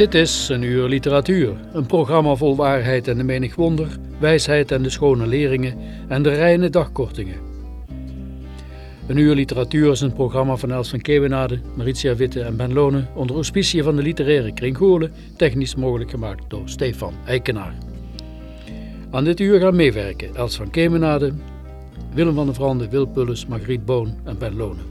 Dit is een uur literatuur, een programma vol waarheid en de menig wonder, wijsheid en de schone leringen en de reine dagkortingen. Een uur literatuur is een programma van Els van Kewenade, Maritia Witte en Ben Lonen onder auspicie van de literaire kring technisch mogelijk gemaakt door Stefan Eikenaar. Aan dit uur gaan meewerken Els van Kemenade, Willem van der Vrande, Wil Pulles, Margriet Boon en Ben Lonen.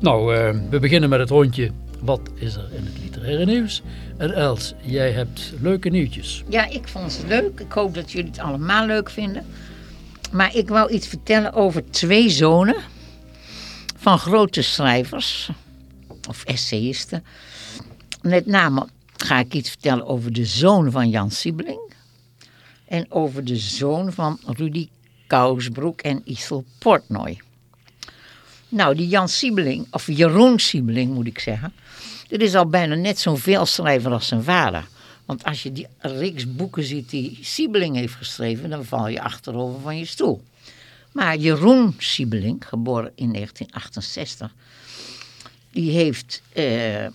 Nou, eh, we beginnen met het rondje. Wat is er in het literaire nieuws? En Els, jij hebt leuke nieuwtjes. Ja, ik vond het leuk. Ik hoop dat jullie het allemaal leuk vinden. Maar ik wou iets vertellen over twee zonen van grote schrijvers of essayisten. Met name ga ik iets vertellen over de zoon van Jan Siebeling en over de zoon van Rudy Kousbroek en Isel Portnoy. Nou, die Jan Siebeling, of Jeroen Siebeling moet ik zeggen, dit is al bijna net zo'n veelschrijver als zijn vader. Want als je die reeks boeken ziet die Siebeling heeft geschreven, dan val je achterover van je stoel. Maar Jeroen Siebeling, geboren in 1968, die heeft eh,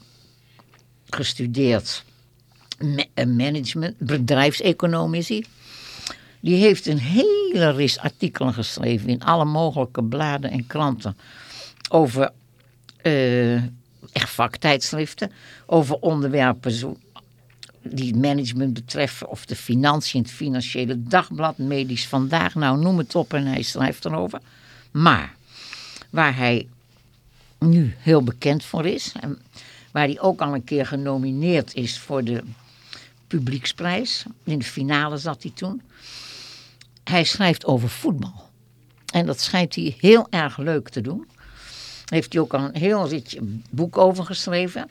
gestudeerd eh, management, hij. Die heeft een hele ris artikelen geschreven in alle mogelijke bladen en kranten over eh, echt vaktijdschriften, over onderwerpen zo, die management betreffen of de financiën, het financiële dagblad, medisch vandaag, nou noem het op en hij schrijft erover. Maar waar hij nu heel bekend voor is, en waar hij ook al een keer genomineerd is voor de publieksprijs, in de finale zat hij toen. Hij schrijft over voetbal. En dat schijnt hij heel erg leuk te doen. Heeft hij ook al een heel ritje boek over geschreven.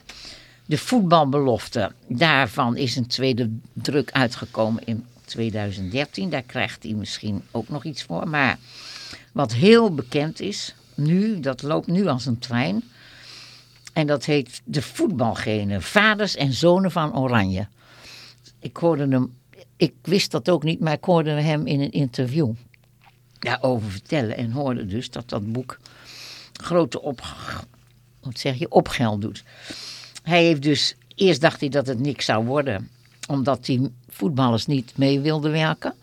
De voetbalbelofte, daarvan is een tweede druk uitgekomen in 2013. Daar krijgt hij misschien ook nog iets voor. Maar wat heel bekend is, nu, dat loopt nu als een trein. En dat heet de voetbalgenen, vaders en zonen van Oranje. Ik hoorde hem, ik wist dat ook niet, maar ik hoorde hem in een interview daarover vertellen. En hoorde dus dat dat boek grote op, wat zeg je, opgeld doet. Hij heeft dus, eerst dacht hij dat het niks zou worden, omdat die voetballers niet mee wilden werken.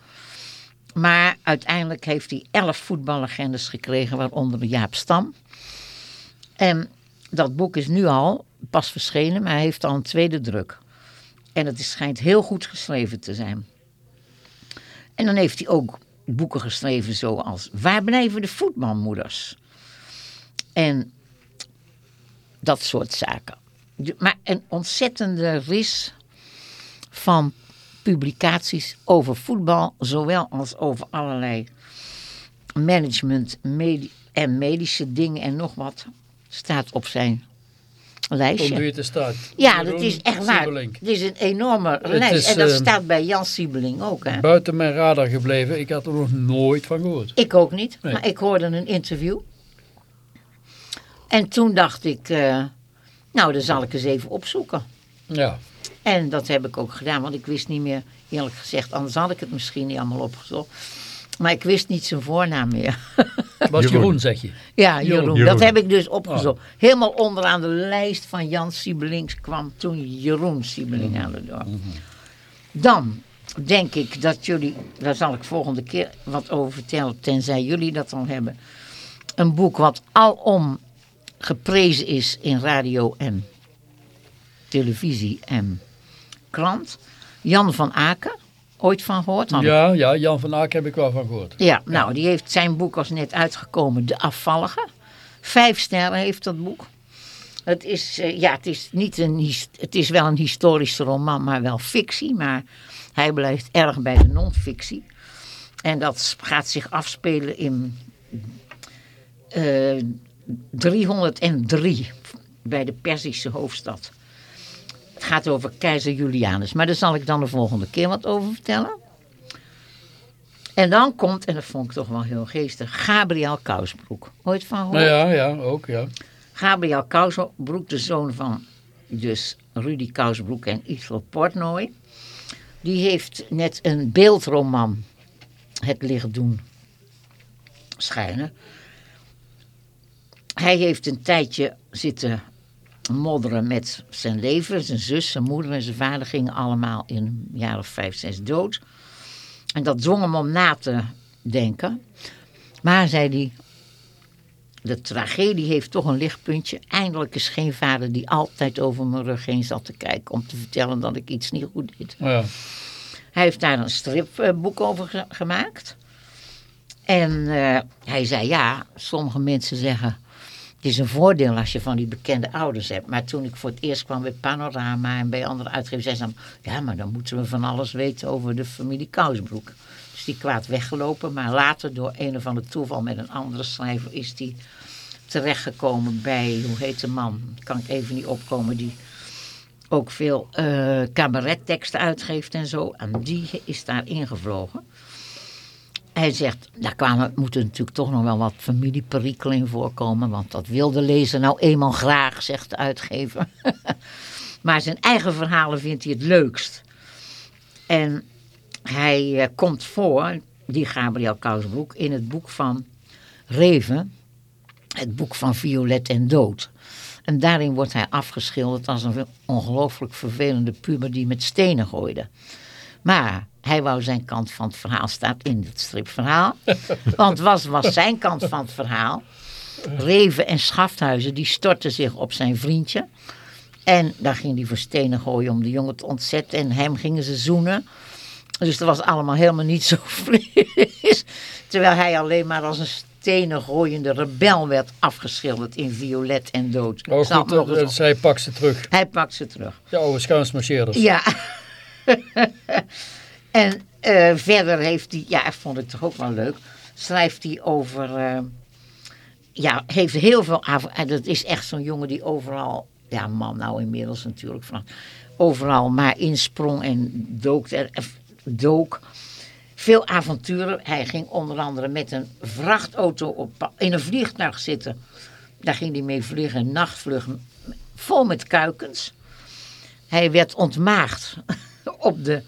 Maar uiteindelijk heeft hij elf voetballegendes gekregen, waaronder Jaap Stam. En dat boek is nu al pas verschenen, maar hij heeft al een tweede druk. En het schijnt heel goed geschreven te zijn. En dan heeft hij ook boeken geschreven zoals Waar blijven de voetbalmoeders? En dat soort zaken. Maar een ontzettende ris van publicaties over voetbal, zowel als over allerlei management en medische dingen en nog wat, staat op zijn lijstje. Kom weer te start. Ja, Jeroen dat is echt waar. Het is een enorme Het lijst. is, en dat eh, staat bij Jan Siebeling ook. Hè? Buiten mijn radar gebleven, ik had er nog nooit van gehoord. Ik ook niet, Nee. maar ik hoorde een interview. En toen dacht ik, eh, nou, dan zal ik eens even opzoeken. Ja, En dat heb ik ook gedaan, want ik wist niet meer, eerlijk gezegd, anders had ik het misschien niet allemaal opgezocht. Maar ik wist niet zijn voornaam meer. was Jeroen. Jeroen, zeg je. ja, Jeroen. Jeroen. Dat heb ik dus opgezocht. Helemaal onderaan de lijst van Jan Siebelings kwam toen Jeroen Siebeling aan de deur. Dan denk ik dat jullie, daar zal ik volgende keer wat over vertellen, tenzij jullie dat al hebben. Een boek wat alom geprezen is in radio en televisie en krant. Jan van Aken, ooit van gehoord? Had Ja, ja, Jan van Aak heb ik wel van gehoord. Ja, nou, die heeft zijn boek als net uitgekomen, De Afvallige. Vijf sterren heeft dat boek. Het is, eh, ja, het is, niet een, het is wel een historische roman, maar wel fictie. Maar hij blijft erg bij de non-fictie. En dat gaat zich afspelen in eh 303 bij de Perzische hoofdstad. Het gaat over keizer Julianus, maar daar zal ik dan de volgende keer wat over vertellen. En dan komt, en dat vond ik toch wel heel geestig, Gabriel Kousbroek. Ooit van gehoord? Nou ja, ja, ook ja. Gabriel Kousbroek, de zoon van dus Rudy Kousbroek en Ethel Portnoy. Die heeft net een beeldroman het licht doen schijnen. Hij heeft een tijdje zitten modderen met zijn leven. Zijn zus, zijn moeder en zijn vader gingen allemaal in een jaar of vijf, zes dood. En dat dwong hem om na te denken. Maar, zei hij, de tragedie heeft toch een lichtpuntje. Eindelijk is geen vader die altijd over mijn rug heen zat te kijken... om te vertellen dat ik iets niet goed deed. Ja. Hij heeft daar een stripboek over ge- gemaakt. En eh, hij zei, ja, sommige mensen zeggen... het is een voordeel als je van die bekende ouders hebt. Maar toen ik voor het eerst kwam bij Panorama en bij andere uitgevers... zei ze dan, ja, maar dan moeten we van alles weten over de familie Kousbroek. Dus die kwaad weggelopen. Maar later, door een of ander toeval met een andere schrijver... is die terechtgekomen bij, hoe heet de man? Kan ik even niet opkomen, die ook veel eh cabaretteksten uitgeeft en zo. En die is daar ingevlogen. Hij zegt, daar kwamen, moeten natuurlijk toch nog wel wat familieperikelen in voorkomen. Want dat wil de lezer nou eenmaal graag, zegt de uitgever. maar zijn eigen verhalen vindt hij het leukst. En hij eh, komt voor, die Gabriel Kousbroek, in het boek van Reven. Het boek van Violet en Dood. En daarin wordt hij afgeschilderd als een ongelooflijk vervelende puber die met stenen gooide. Maar hij wou zijn kant van het verhaal staat in het stripverhaal. Want was, was zijn kant van het verhaal. Reven en Schafthuizen die stortten zich op zijn vriendje. En daar ging hij voor stenen gooien om de jongen te ontzetten. En hem gingen ze zoenen. Dus dat was allemaal helemaal niet zo fris. Terwijl hij alleen maar als een stenen gooiende rebel werd afgeschilderd in violet en dood. Oh, goed, eh, zij pakt ze terug. Hij pakt ze terug. De oude schuinsmarcheerders. Ja. en eh, verder heeft hij, ja, ik vond het toch ook wel leuk, schrijft hij over, eh, ja, heeft heel veel. En dat is echt zo'n jongen die overal, ja, man nou inmiddels natuurlijk, van, overal maar insprong en dook, er- eh, dook. Veel avonturen. Hij ging onder andere met een vrachtauto op, in een vliegtuig zitten. Daar ging hij mee vliegen, een nachtvlucht, vol met kuikens. Hij werd ontmaagd op de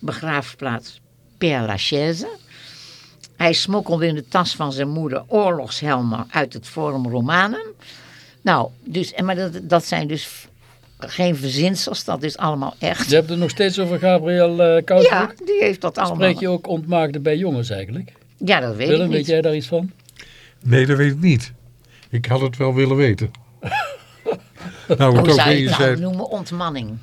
begraafplaats Père Lachaise. Hij smokkelde in de tas van zijn moeder oorlogshelmen uit het Forum Romanum. Nou, dus, en maar dat, dat zijn dus geen verzinsels, dat is allemaal echt. Je hebt het nog steeds over Gabriel eh Kousbroek. Ja, die heeft dat allemaal. Spreek je ook ontmaagde bij jongens eigenlijk? Ja, dat weet Willem, ik weet niet. jij daar iets van? Nee, dat weet ik niet. Ik had het wel willen weten. nou, Hoe ook zou je het nou noemen? Ontmanning.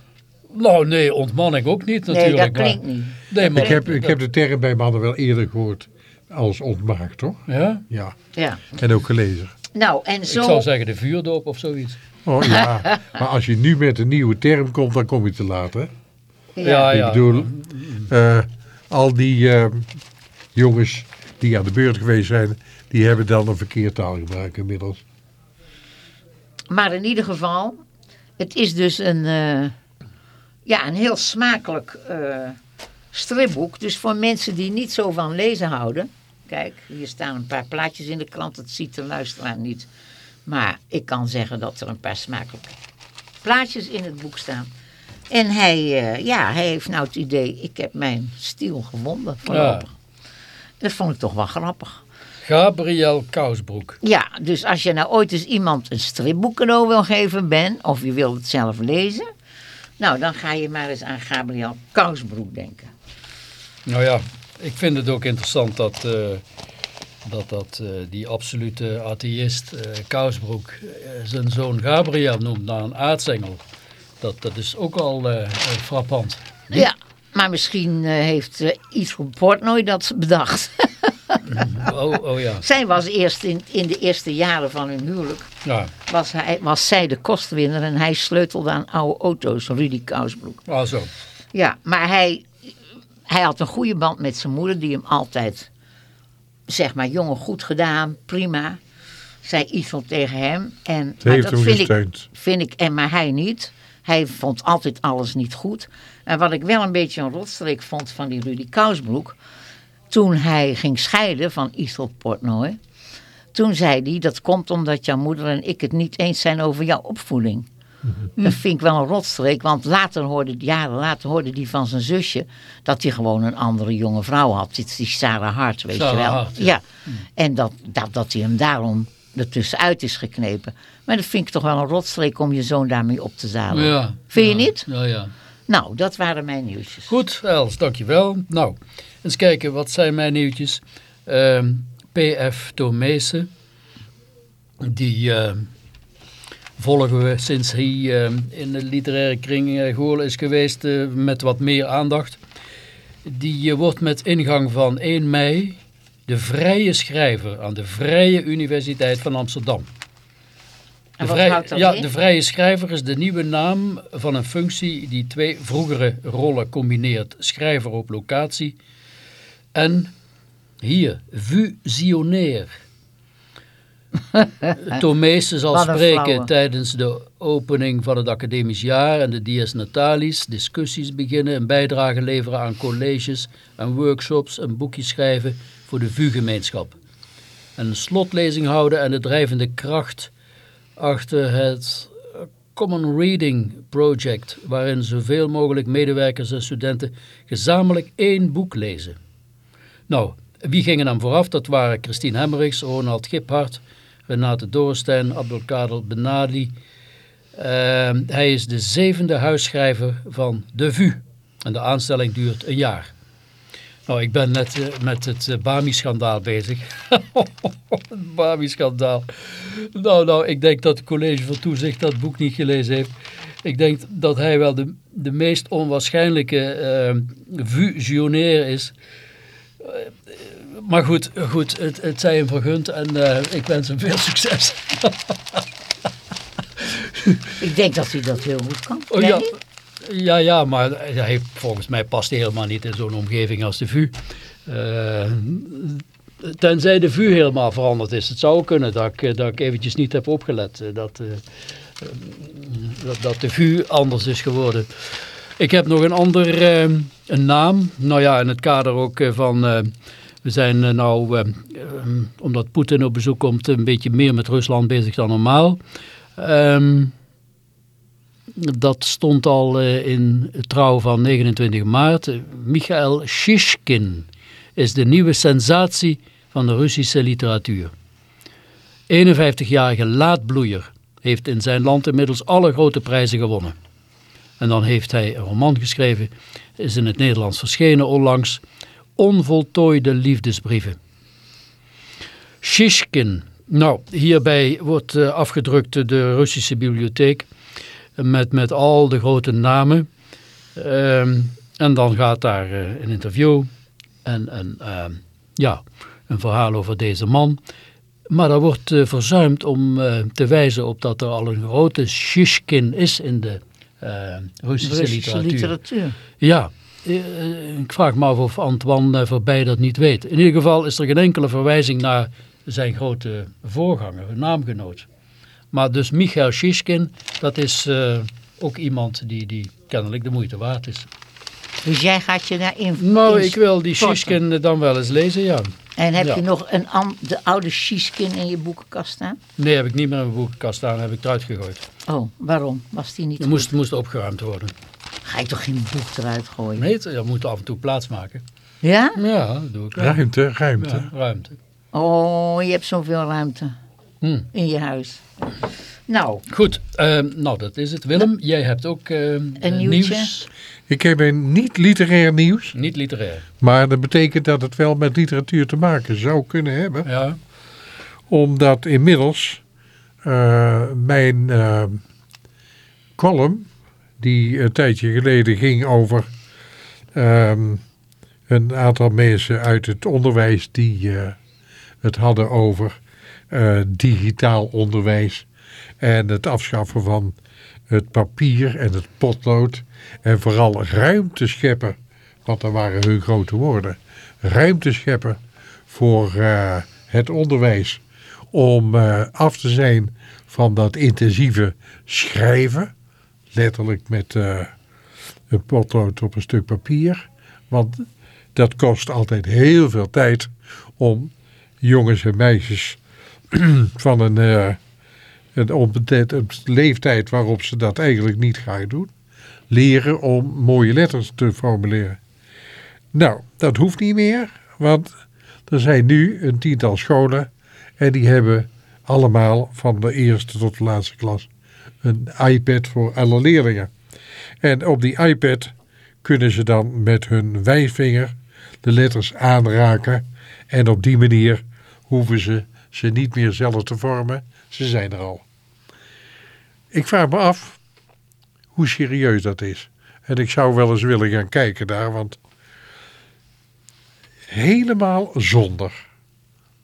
Nou, nee, ontman ik ook niet Nee, natuurlijk. dat klinkt maar, niet. Nee, maar Ik heb, ik heb de term bij mannen wel eerder gehoord als ontmaakt, toch? Ja? Ja, Ja. en ook gelezen. Nou, en Ik zo... zou zeggen de vuurdoop of zoiets. Oh ja, maar als je nu met een nieuwe term komt, dan kom je te laat, hè? Ja, ja. Ik bedoel, eh, al die eh, jongens die aan de beurt geweest zijn, die hebben dan een verkeerd taalgebruik inmiddels. Maar in ieder geval, het is dus een, eh, ja, een heel smakelijk eh, stripboek. Dus voor mensen die niet zo van lezen houden. Kijk, hier staan een paar plaatjes in de krant. Dat ziet de luisteraar niet. Maar ik kan zeggen dat er een paar smakelijke plaatjes in het boek staan. En hij, eh, ja, hij heeft nou het idee, ik heb mijn stiel gevonden voorlopig. Dat vond ik toch wel grappig. Gabriel Kousbroek. Ja, dus als je nou ooit eens iemand een stripboek cadeau wil geven, Ben, of je wilt het zelf lezen, nou dan ga je maar eens aan Gabriel Kousbroek denken. Nou ja, ik vind het ook interessant dat, eh, dat, dat eh, die absolute atheïst eh Kousbroek zijn zoon Gabriel noemt naar een aartsengel. Dat, dat is ook al frappant. Ja, maar misschien heeft uh, iets van Portnoy dat bedacht. Oh, oh ja. Zij was eerst in, in de eerste jaren van hun huwelijk, ja. was, hij, was zij de kostwinner en hij sleutelde aan oude auto's, Rudy Kousbroek. Ah, zo. Ja, maar hij, hij had een goede band met zijn moeder, die hem altijd, zeg maar, jongen, goed gedaan, prima, zei iets van tegen hem. En, Ze maar heeft dat hem vind ik, gesteund. vind ik, en maar hij niet. Hij vond altijd alles niet goed. En wat ik wel een beetje een rotstreek vond van die Rudy Kousbroek, toen hij ging scheiden van Ethel Portnoy, toen zei hij, dat komt omdat jouw moeder en ik het niet eens zijn over jouw opvoeding. Dat vind ik wel een rotstreek, want later hoorde, jaren later hoorde hij van zijn zusje dat hij gewoon een andere jonge vrouw had. Dit is die Sarah Hart, weet Sarah je wel. Hart, ja. ja. En dat, dat, dat hij hem daarom ertussenuit is geknepen. Maar dat vind ik toch wel een rotstreek om je zoon daarmee op te zadelen. Ja. Vind je Ja. niet? Ja, ja. Nou, dat waren mijn nieuwsjes. Goed, Els, dankjewel. Nou, eens kijken, wat zijn mijn nieuwtjes? Ehm, P.F. Tomezen, die eh, volgen we sinds hij eh, in de literaire kring uh, Goorlen is geweest eh, met wat meer aandacht. Die eh, wordt met ingang van 1 mei de vrije schrijver aan de Vrije Universiteit van Amsterdam. En De vrij- ja, in? de vrije schrijver is de nieuwe naam van een functie die twee vroegere rollen combineert. Schrijver op locatie en hier, visionair. Tomeese zal spreken tijdens de opening van het academisch jaar en de dies natalis, discussies beginnen, een bijdrage leveren aan colleges en workshops, een boekje schrijven voor de VU-gemeenschap. Een slotlezing houden en de drijvende kracht achter het Common Reading Project, waarin zoveel mogelijk medewerkers en studenten gezamenlijk één boek lezen. Nou, wie gingen hem vooraf? Dat waren Christine Hemmerichs, Ronald Giphart, Renate Doorstein, Abdelkader Benadi. Ehm, hij is de zevende huisschrijver van De VU en de aanstelling duurt een jaar. Nou, ik ben net eh, met het eh, Bami-schandaal bezig. het Bami-schandaal. Nou, nou, ik denk dat het college van toezicht dat boek niet gelezen heeft. Ik denk dat hij wel de, de meest onwaarschijnlijke eh visionair is. Eh, maar goed, goed het, het zij hem vergund en ik wens hem veel succes. Ik denk dat hij dat heel goed kan. Oh, ja, ja, ja, maar hij volgens mij past hij helemaal niet in zo'n omgeving als de VU. Eh, tenzij de VU helemaal veranderd is. Het zou kunnen dat ik, dat ik eventjes niet heb opgelet. eh, Dat, eh, dat, dat de VU anders is geworden. Ik heb nog een ander een naam. Nou ja, in het kader ook van... we zijn nou, omdat Poetin op bezoek komt, een beetje meer met Rusland bezig dan normaal. Ehm dat stond al eh, in trouw van 29 maart. Michael Shishkin is de nieuwe sensatie van de Russische literatuur. 51-jarige laadbloeier heeft in zijn land inmiddels alle grote prijzen gewonnen. En dan heeft hij een roman geschreven, is in het Nederlands verschenen onlangs, Onvoltooide liefdesbrieven. Shishkin, nou hierbij wordt eh, afgedrukt de Russische bibliotheek met, met al de grote namen. Ehm, en dan gaat daar eh, een interview en, en ehm, ja, een verhaal over deze man. Maar er wordt eh, verzuimd om eh, te wijzen op dat er al een grote Shishkin is in de eh, Russische, Russische literatuur. literatuur. Ja, ik vraag me af of Antoine Verbij dat niet weet. In ieder geval is er geen enkele verwijzing naar zijn grote voorganger, naamgenoot. Maar dus Michael Shishkin, dat is eh, ook iemand die, die kennelijk de moeite waard is. Dus jij gaat je daarin Nou, ik wil die. Shishkin eh, dan wel eens lezen, ja. En heb Ja. je nog een de oude Shishkin in je boekenkast staan? Nee, heb ik niet meer in mijn boekenkast staan, heb ik eruit gegooid. Oh, waarom? Was die niet moest, moest opgeruimd worden. Ga je toch geen boek eruit gooien? Nee, je moet af en toe plaats maken. Ja? Ja, dat doe ik wel. Ruimte, ruimte. Ja, ruimte. Oh, je hebt zoveel ruimte Hm. in je huis. Nou, Goed, ehm, nou dat is het. Willem, jij hebt ook ehm, Een nieuwtje? nieuws. Ik heb een niet literair nieuws, Niet literair. maar dat betekent dat het wel met literatuur te maken zou kunnen hebben. Ja, Omdat inmiddels eh, mijn eh, column, die een tijdje geleden ging over ehm, een aantal mensen uit het onderwijs die eh, het hadden over digitaal onderwijs en het afschaffen van het papier en het potlood en vooral ruimte scheppen, want dat waren hun grote woorden, ruimte scheppen voor eh, het onderwijs. Om eh, af te zijn van dat intensieve schrijven, letterlijk met eh, een potlood op een stuk papier, want dat kost altijd heel veel tijd om jongens en meisjes van een, eh, een, op een- een leeftijd waarop ze dat eigenlijk niet gaan doen, leren om mooie letters te formuleren. Nou, dat hoeft niet meer, want er zijn nu een tiental scholen en die hebben allemaal van de eerste tot de laatste klas een iPad voor alle leerlingen. En op die iPad kunnen ze dan met hun wijsvinger de letters aanraken en op die manier hoeven ze ze niet meer zelf te vormen, ze zijn er al. Ik vraag me af hoe serieus dat is. En ik zou wel eens willen gaan kijken daar, want helemaal zonder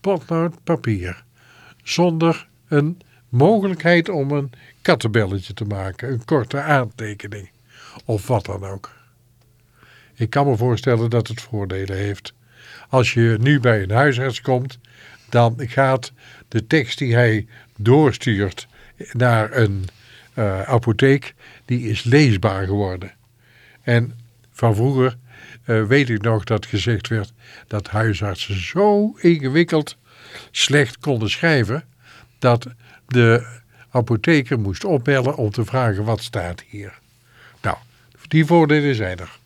potlood papier. Zonder een mogelijkheid om een kattenbelletje te maken, een korte aantekening of wat dan ook. Ik kan me voorstellen dat het voordelen heeft. Als je nu bij een huisarts komt, dan gaat de tekst die hij doorstuurt naar een eh, apotheek, die is leesbaar geworden. En van vroeger eh, weet ik nog dat gezegd werd dat huisartsen zo ingewikkeld slecht konden schrijven dat de apotheker moest opbellen om te vragen wat staat hier. Nou, die voordelen zijn er.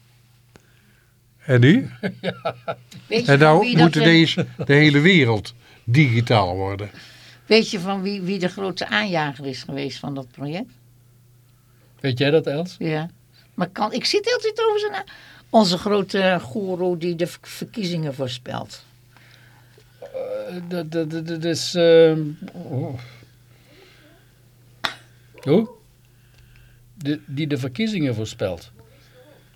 En nu? weet je En nou moet deze de hele wereld digitaal worden. Weet je van wie, wie de grote aanjager is geweest van dat project? weet jij dat Els? Ja. Maar kan, ik zit heel tijd over zijn na. Onze grote goeroe die de verkiezingen voorspelt. Eh, Dat, dat, dat, dat is... ehm, oh. Hoe? De, die de verkiezingen voorspelt.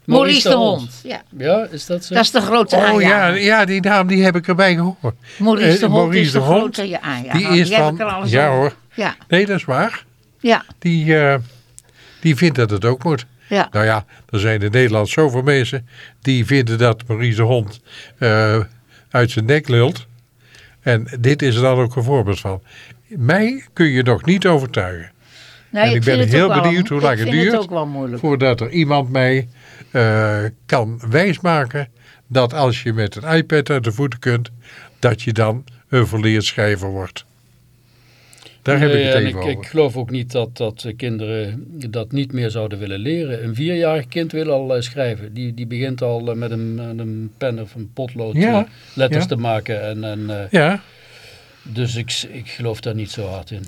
Maurice de Hond. Ja, Ja, is dat zo? dat is de grote Oh ja, aanjager. ja, die naam die heb ik erbij gehoord. Maurice de Eh, Hond Maurice is de, de Hond, grote aanjager. Die is heb van... ik er alles Ja over. hoor. Ja, Nee, dat is waar. ja, Die, eh, die vindt dat het ook moet. ja. Nou ja, er zijn in Nederland zoveel mensen die vinden dat Maurice de Hond eh, uit zijn nek lult. En dit is er dan ook een voorbeeld van. Mij kun je nog niet overtuigen. Nee, en ik ben vind het heel wel- benieuwd hoe lang het Ik vind duurt het ook wel moeilijk. voordat er iemand mij eh, kan wijsmaken dat als je met een iPad uit de voeten kunt, dat je dan een volleerd schrijver wordt. Daar heb ik Nee, het en even ik, over. ik geloof ook niet dat, dat kinderen dat niet meer zouden willen leren. Een vierjarig kind wil al eh, schrijven. Die, die begint al eh, met een, een pen of een potlood Ja, letters ja. te maken. En, en, eh, Ja, dus ik, ik geloof daar niet zo hard in.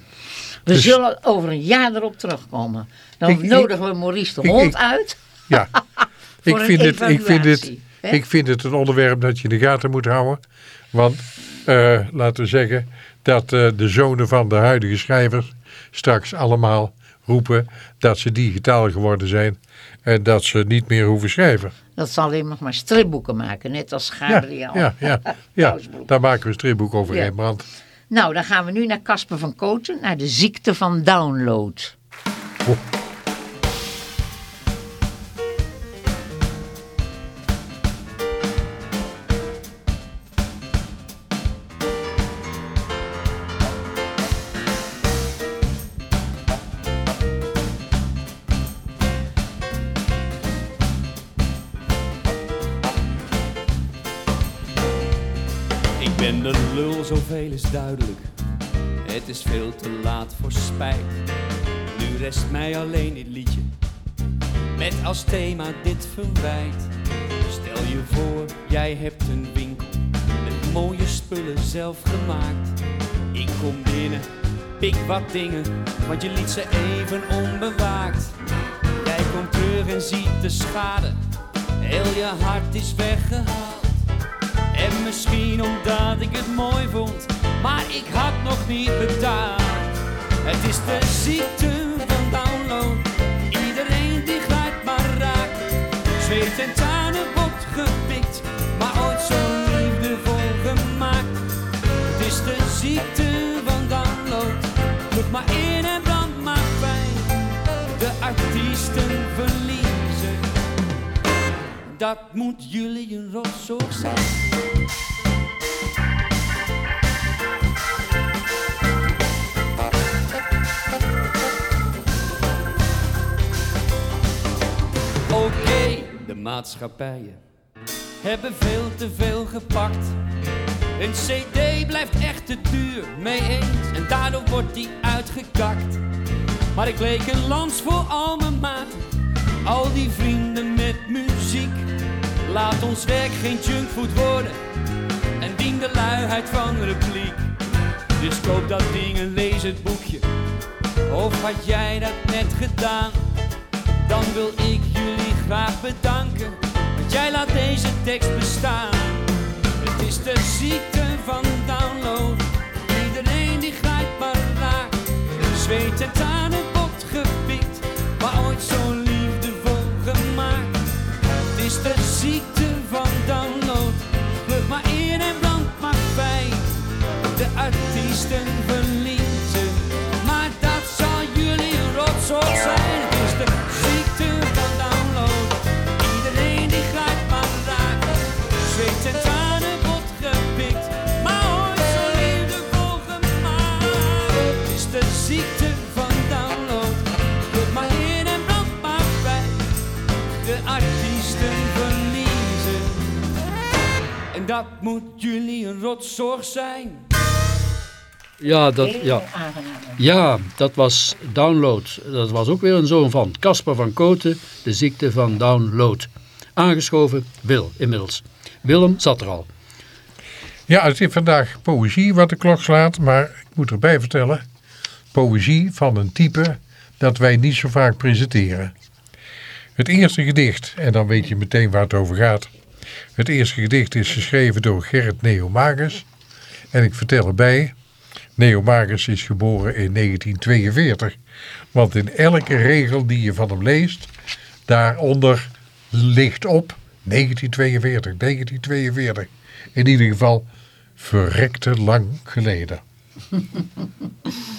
We Dus- zullen over een jaar erop terugkomen. Dan Ik- ik- nodigen we Maurice de Hond ik- uit ja. voor ik, een vind het, ik, vind het, hè? ik vind het een onderwerp dat je in de gaten moet houden. Want eh, laten we zeggen dat eh, de zonen van de huidige schrijvers straks allemaal roepen dat ze digitaal geworden zijn. En dat ze niet meer hoeven schrijven. Dat zal alleen nog maar stripboeken maken, net als Gabriel. ja, ja, ja. Daar maken we een stripboek over Ja. Rembrandt. Nou, dan gaan we nu naar Casper van Koten, naar de ziekte van download. Ik voor spijt. Nu rest mij alleen dit liedje. Met als thema dit verwijt. Stel je voor, jij hebt een winkel. Met mooie spullen zelf gemaakt. Ik kom binnen, ik wat dingen, want je liet ze even onbewaakt. Jij komt terug en ziet de schade, heel je hart is weggehaald. En misschien omdat ik het mooi vond, maar ik had nog niet betaald. Het is de ziekte van download, iedereen die glijdt maar raak. Zweet en tranen wordt gepikt, maar ooit zo liefdevol gemaakt. Het is de ziekte van download, vlug maar in en brand maar pijn. De artiesten verliezen, dat moet jullie een rotzorg zijn. Maatschappijen hebben veel te veel gepakt. Een cd blijft echt te duur, mee eens, en daardoor wordt die uitgekakt. Maar ik leek een lans voor al mijn maat, al die vrienden met muziek. Laat ons werk geen junkfood worden, en dien de luiheid van repliek. Dus koop dat ding en lees het boekje, of had jij dat net gedaan? Dan wil ik graag bedanken, want jij laat deze tekst bestaan. Het is de ziekte van download, iedereen die glijdt maar raakt. Zweet en tranen wordt gepikt, maar ooit zo liefdevol gemaakt. Het is de ziekte van download, vlug maar in en brand maar bij. De artiesten dat moet jullie een rotzorg zijn. Ja, dat, ja. ja, dat was Download. Dat was ook weer een zoon van Casper van Koten, de ziekte van Download. Aangeschoven Wil inmiddels. Willem zat er al. Ja, het is vandaag poëzie wat de klok slaat, maar ik moet erbij vertellen, poëzie van een type dat wij niet zo vaak presenteren. Het eerste gedicht, en dan weet je meteen waar het over gaat. Het eerste gedicht is geschreven door Gerrit Neomagus. En ik vertel erbij, Neomagus is geboren in 1942. Want in elke regel die je van hem leest, daaronder ligt op 1942, 1942. In ieder geval verrekte lang geleden.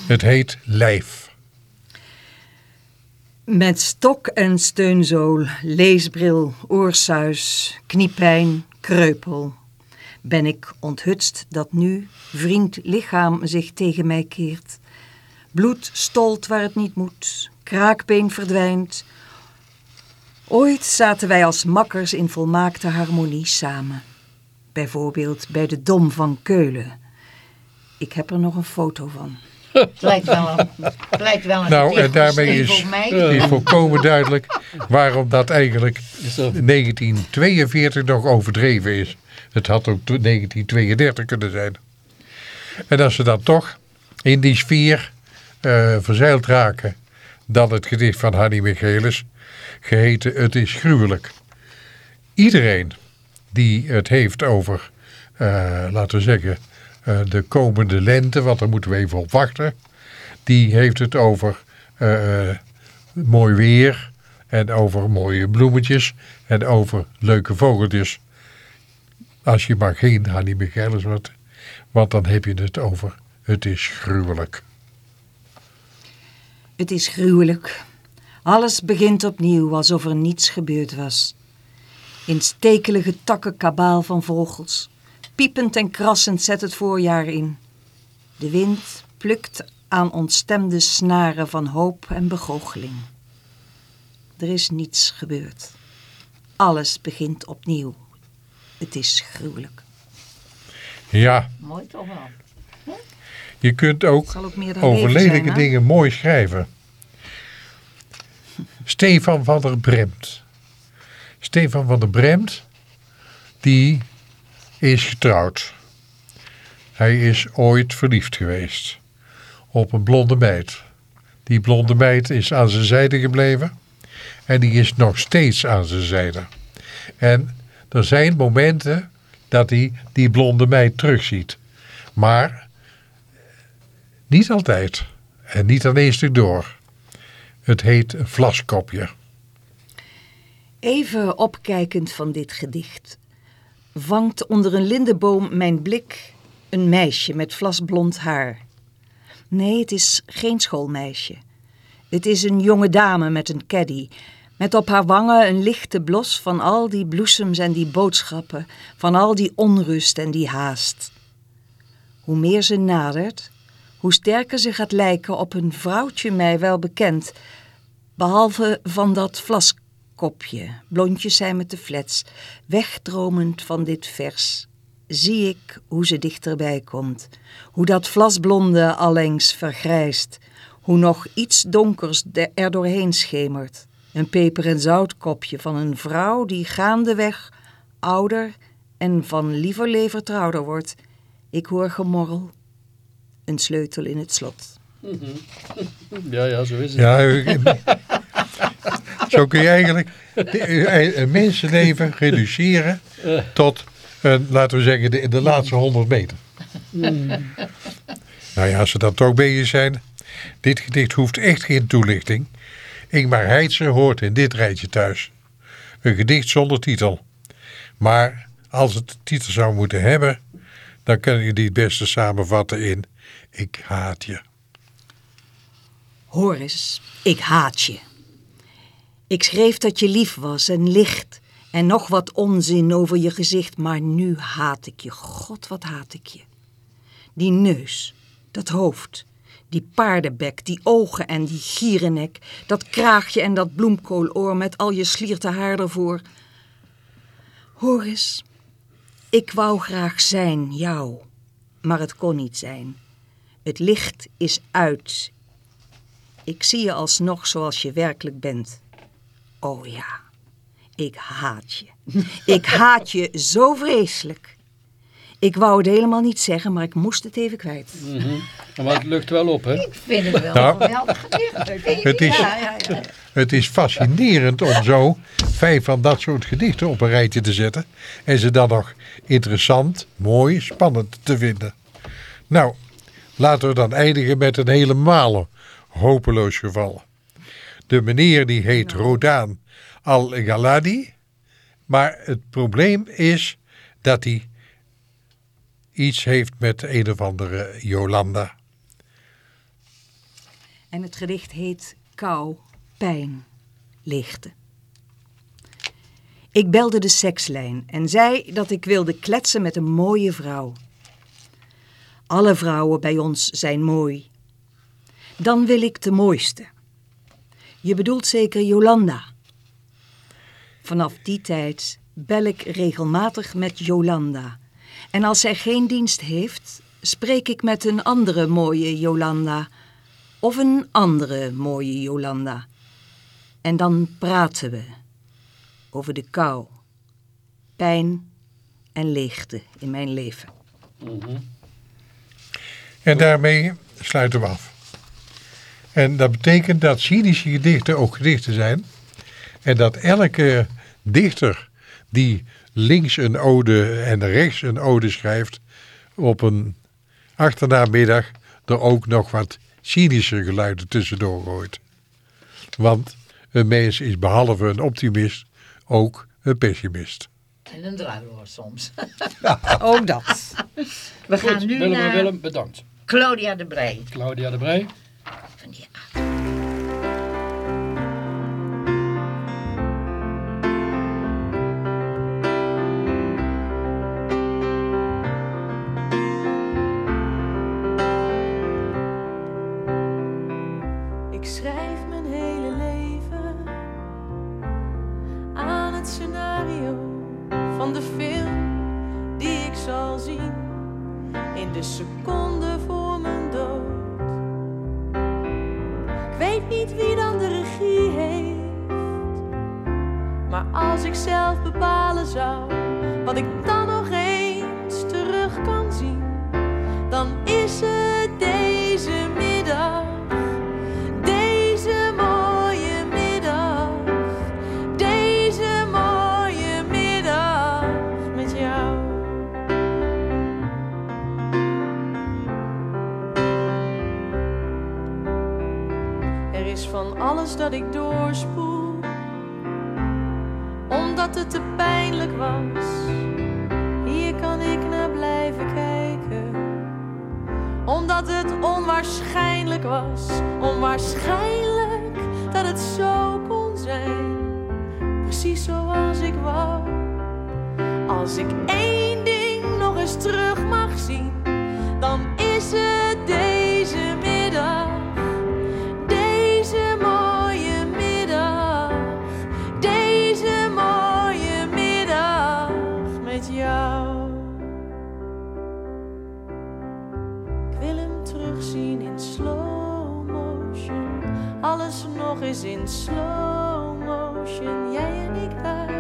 Het heet Lijf. Met stok en steunzool, leesbril, oorsuis, kniepijn, kreupel. Ben ik onthutst dat nu vriend lichaam zich tegen mij keert. Bloed stolt waar het niet moet, kraakbeen verdwijnt. Ooit zaten wij als makkers in volmaakte harmonie samen. Bijvoorbeeld bij de Dom van Keulen. Ik heb er nog een foto van. Het lijkt wel een, het lijkt wel een Nou, en daarmee is, is volkomen duidelijk waarom dat eigenlijk Is dat- 1942 nog overdreven is. Het had ook 1932 kunnen zijn. En als ze dan toch in die sfeer eh, verzeild raken, dan het gedicht van Hanny Michelis, geheten Het is gruwelijk. Iedereen die het heeft over, eh, laten we zeggen, de komende lente, want daar moeten we even op wachten, die heeft het over eh, eh, mooi weer en over mooie bloemetjes en over leuke vogeltjes. Als je maar geen Hanny Michaelis wordt, want dan heb je het over het is gruwelijk. Het is gruwelijk. Alles begint opnieuw alsof er niets gebeurd was. In stekelige takken kabaal van vogels. Piepend en krassend zet het voorjaar in. De wind plukt aan ontstemde snaren van hoop en begoocheling. Er is niets gebeurd. Alles begint opnieuw. Het is gruwelijk. Ja, Mooi toch wel. je kunt ook ook over lelijke dingen mooi schrijven. Stefan van der Bremt. Stefan van der Bremt, die is getrouwd. Hij is ooit verliefd geweest op een blonde meid. Die blonde meid is aan zijn zijde gebleven en die is nog steeds aan zijn zijde. En er zijn momenten dat hij die blonde meid terugziet. Maar niet altijd en niet aan door. Het heet een vlaskopje. Even opkijkend van dit gedicht, vangt onder een lindeboom mijn blik een meisje met vlasblond haar. Nee, het is geen schoolmeisje. Het is een jonge dame met een caddy, met op haar wangen een lichte blos van al die bloesems en die boodschappen, van al die onrust en die haast. Hoe meer ze nadert, hoe sterker ze gaat lijken op een vrouwtje mij wel bekend, behalve van dat vlaskopje, blondjes zijn met de flets, wegdromend van dit vers. Zie ik hoe ze dichterbij komt, hoe dat vlasblonde allengs vergrijst, hoe nog iets donkers er doorheen schemert. Een peper- en zoutkopje van een vrouw die gaandeweg ouder en van lieverlee vertrouwder wordt. Ik hoor gemorrel, een sleutel in het slot. Ja, ja, zo is het. Ja, zo kun je eigenlijk een mensenleven reduceren tot, eh, laten we zeggen, de, de laatste 100 meter. Nou ja, als we dan toch bezig zijn. Dit gedicht hoeft echt geen toelichting. Ingmar Heitzer hoort in dit rijtje thuis. Een gedicht zonder titel. Maar als het een titel zou moeten hebben, dan kan je die het beste samenvatten in Ik haat je. Hoor eens, ik haat je. Ik schreef dat je lief was en licht en nog wat onzin over je gezicht, maar nu haat ik je. God, wat haat ik je. Die neus, dat hoofd, die paardenbek, die ogen en die gierennek, dat kraagje en dat bloemkooloor met al je slierte haar ervoor. Hoor eens, ik wou graag zijn jou, maar het kon niet zijn. Het licht is uit ik zie je alsnog zoals je werkelijk bent. Oh ja, ik haat je. Ik haat je zo vreselijk. Ik wou het helemaal niet zeggen, maar ik moest het even kwijt. Maar het lukt wel op, hè? Ik vind het wel Nou, geweldig gedicht. Het is, Ja, ja, ja. het is fascinerend om zo vijf van dat soort gedichten op een rijtje te zetten. En ze dan nog interessant, mooi, spannend te vinden. Nou, laten we dan eindigen met een helemaal hopeloos geval. De meneer die heet Rodaan Al-Galadi. Maar het probleem is dat hij iets heeft met een of andere Jolanda. En het gedicht heet Kou, Pijn, Leegte. Ik belde de sekslijn en zei dat ik wilde kletsen met een mooie vrouw. Alle vrouwen bij ons zijn mooi. Dan wil ik de mooiste. Je bedoelt zeker Jolanda. Vanaf die tijd bel ik regelmatig met Jolanda. En als zij geen dienst heeft, spreek ik met een andere mooie Jolanda. Of een andere mooie Jolanda. En dan praten we over de kou, pijn en leegte in mijn leven. En daarmee sluiten we af. En dat betekent dat cynische gedichten ook gedichten zijn. En dat elke dichter die links een ode en rechts een ode schrijft, op een achternamiddag er ook nog wat cynische geluiden tussendoor gooit. Want een mens is behalve een optimist ook een pessimist. En een druiloor soms. Ook dat. We gaan Goed, nu Willem naar Willem, bedankt. Claudia de Brij. Claudia de Brij. Dat ik doorspoel, omdat het te pijnlijk was. Hier kan ik naar blijven kijken, omdat het onwaarschijnlijk was, onwaarschijnlijk dat het zo kon zijn, precies zoals ik wou. Als ik één ding nog eens terug mag zien, In slow motion. Jij en ik daar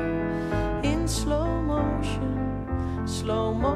in slow motion. Slow motion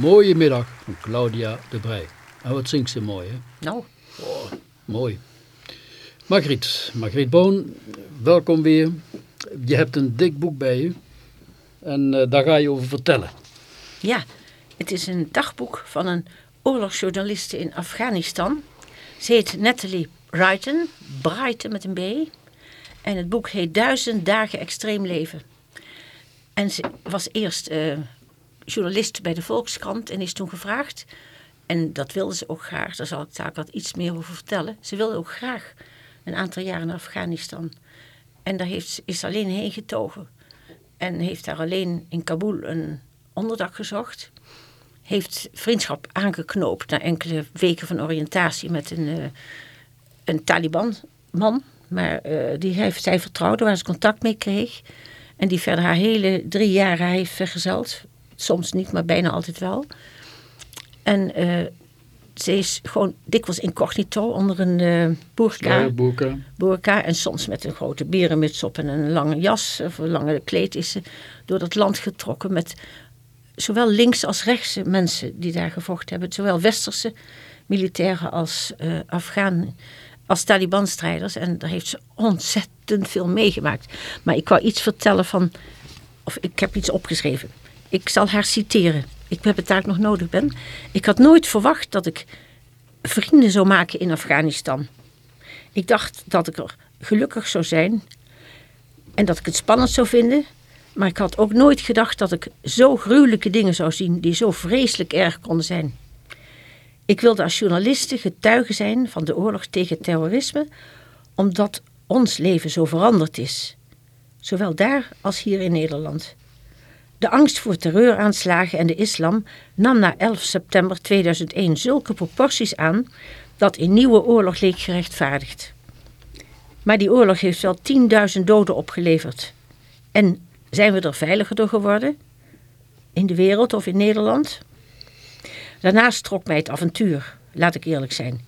mooie middag van Claudia de Brij. En wat zingt ze mooi, hè? Nou, Mooi. Margriet, Margriet Boon, welkom weer. Je hebt een dik boek bij je en eh, daar ga je over vertellen. ja, het is een dagboek van een oorlogsjournaliste in Afghanistan. Ze heet Natalie Brighton, Brighton met een B. En het boek heet Duizend Dagen Extreem Leven. En ze was eerst eh, journalist bij de Volkskrant en is toen gevraagd. En dat wilde ze ook graag, daar zal ik daar wat iets meer over vertellen. Ze wilde ook graag een aantal jaren naar Afghanistan. En daar heeft, is alleen heen getogen. En heeft daar alleen in Kabul een onderdak gezocht. Heeft vriendschap aangeknoopt na enkele weken van oriëntatie met een, eh, een Taliban-man. Maar eh, die heeft zij vertrouwde, waar ze contact mee kreeg. En die verder haar hele drie jaren heeft vergezeld. Soms niet, maar bijna altijd wel. En eh, ze is gewoon dikwijls incognito onder een eh boerka Ja, boeken. burka en soms met een grote berenmuts op en een lange jas of een lange kleed is ze door dat land getrokken met zowel links als rechtse mensen die daar gevochten hebben. Zowel westerse militairen als eh Afghanen, als Taliban-strijders. En daar heeft ze ontzettend veel meegemaakt. Maar ik wou iets vertellen van, of ik heb iets opgeschreven. Ik zal haar citeren. Ik heb het daar nog nodig ben. Ik had nooit verwacht dat ik vrienden zou maken in Afghanistan. Ik dacht dat ik er gelukkig zou zijn en dat ik het spannend zou vinden. Maar ik had ook nooit gedacht dat ik zo gruwelijke dingen zou zien die zo vreselijk erg konden zijn. Ik wilde als journaliste getuige zijn van de oorlog tegen terrorisme, omdat ons leven zo veranderd is. Zowel daar als hier in Nederland. De angst voor terreuraanslagen en de islam nam na 11 september 2001 zulke proporties aan dat een nieuwe oorlog leek gerechtvaardigd. Maar die oorlog heeft wel 10.000 doden opgeleverd. En zijn we er veiliger door geworden? In de wereld of in Nederland? Daarnaast trok mij het avontuur, laat ik eerlijk zijn.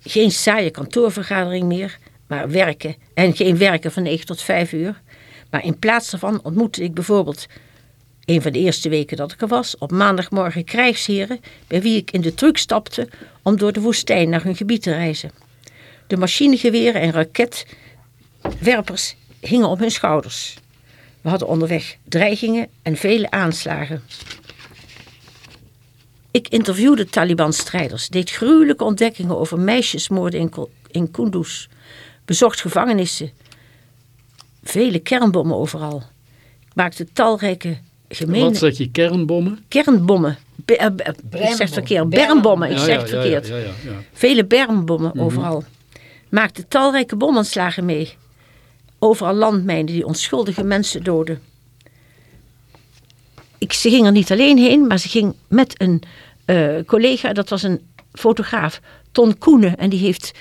Geen saaie kantoorvergadering meer, maar werken. En geen werken van 9 tot 5 uur. Maar in plaats daarvan ontmoette ik bijvoorbeeld een van de eerste weken dat ik er was, op maandagmorgen krijgsheren bij wie ik in de truck stapte om door de woestijn naar hun gebied te reizen. De machinegeweren en raketwerpers hingen op hun schouders. We hadden onderweg dreigingen en vele aanslagen. Ik interviewde Taliban-strijders, deed gruwelijke ontdekkingen over meisjesmoorden in, in Kunduz, bezocht gevangenissen, vele kernbommen overal. Ik maakte talrijke Wat zeg je, kernbommen? kernbommen. Be- be- ik zeg het verkeerd, bermbommen. Ik zeg het ja, verkeerd. Ja, ja, ja. Vele bermbommen overal. Maakte talrijke bomaanslagen mee. Overal landmijnen die onschuldige mensen doden. ik, ze ging er niet alleen heen, maar ze ging met een eh, collega, dat was een fotograaf, Ton Koenen. En die heeft,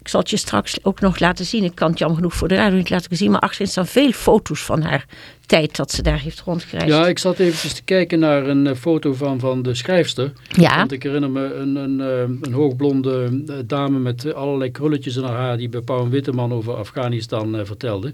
ik zal het je straks ook nog laten zien, ik kan het jammer genoeg voor de radio niet laten zien, maar achterin staan veel foto's van haar tijd dat ze daar heeft rondgereisd. Ja, ik zat eventjes te kijken naar een eh, foto van, van de schrijfster. Ja. Want ik herinner me een, een, eh, een hoogblonde eh, dame met allerlei krulletjes in haar haar die bij Pauw Witteman over Afghanistan vertelde.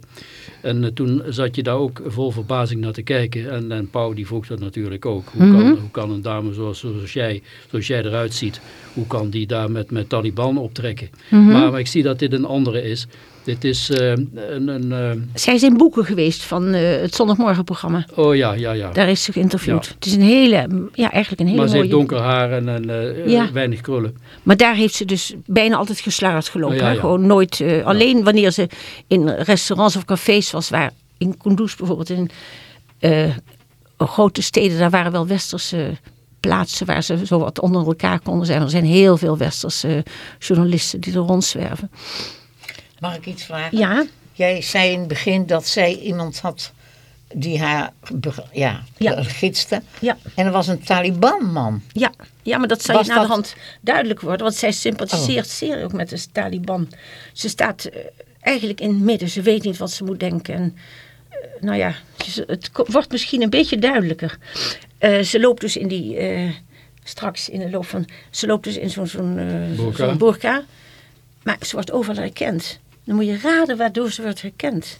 En toen zat je daar ook vol verbazing naar te kijken. En, en Pauw die vroeg dat natuurlijk ook. Hoe, kan, hoe kan een dame zoals, zoals, jij, zoals jij eruit ziet, hoe kan die daar met, met Taliban optrekken? maar, maar ik zie dat dit een andere is. Dit is eh, een... een eh, Zij is in boeken geweest van eh, het Zondagmorgenprogramma. oh ja, ja, ja. Daar is ze geïnterviewd. Ja. Het is een hele, ja eigenlijk een hele Maar ze mooie... heeft donker haar en, en Ja. weinig krullen. Maar daar heeft ze dus bijna altijd geslaagd gelopen. Oh, ja. Gewoon nooit, alleen wanneer ze in restaurants of cafés was, waar in Kunduz bijvoorbeeld, in grote steden, daar waren wel westerse plaatsen waar ze zo wat onder elkaar konden zijn. Er zijn heel veel westerse journalisten die er rondzwerven. Mag ik iets vragen? Ja, Jij zei in het begin dat zij iemand had die haar ja, Ja. gidste. ja. En er was een Taliban-man. Ja, ja, maar dat zal Was je na de dat- hand duidelijk worden. Want zij sympathiseert zeer ook met de Taliban. Ze staat eh, eigenlijk in het midden. Ze weet niet wat ze moet denken. En, eh, nou ja, het wordt misschien een beetje duidelijker. Eh, ze loopt dus in die... eh, straks in de loop van... Ze loopt dus in zo'n zo'n eh, Burka. burka. Maar ze wordt overal herkend. Dan moet je raden waardoor ze wordt herkend.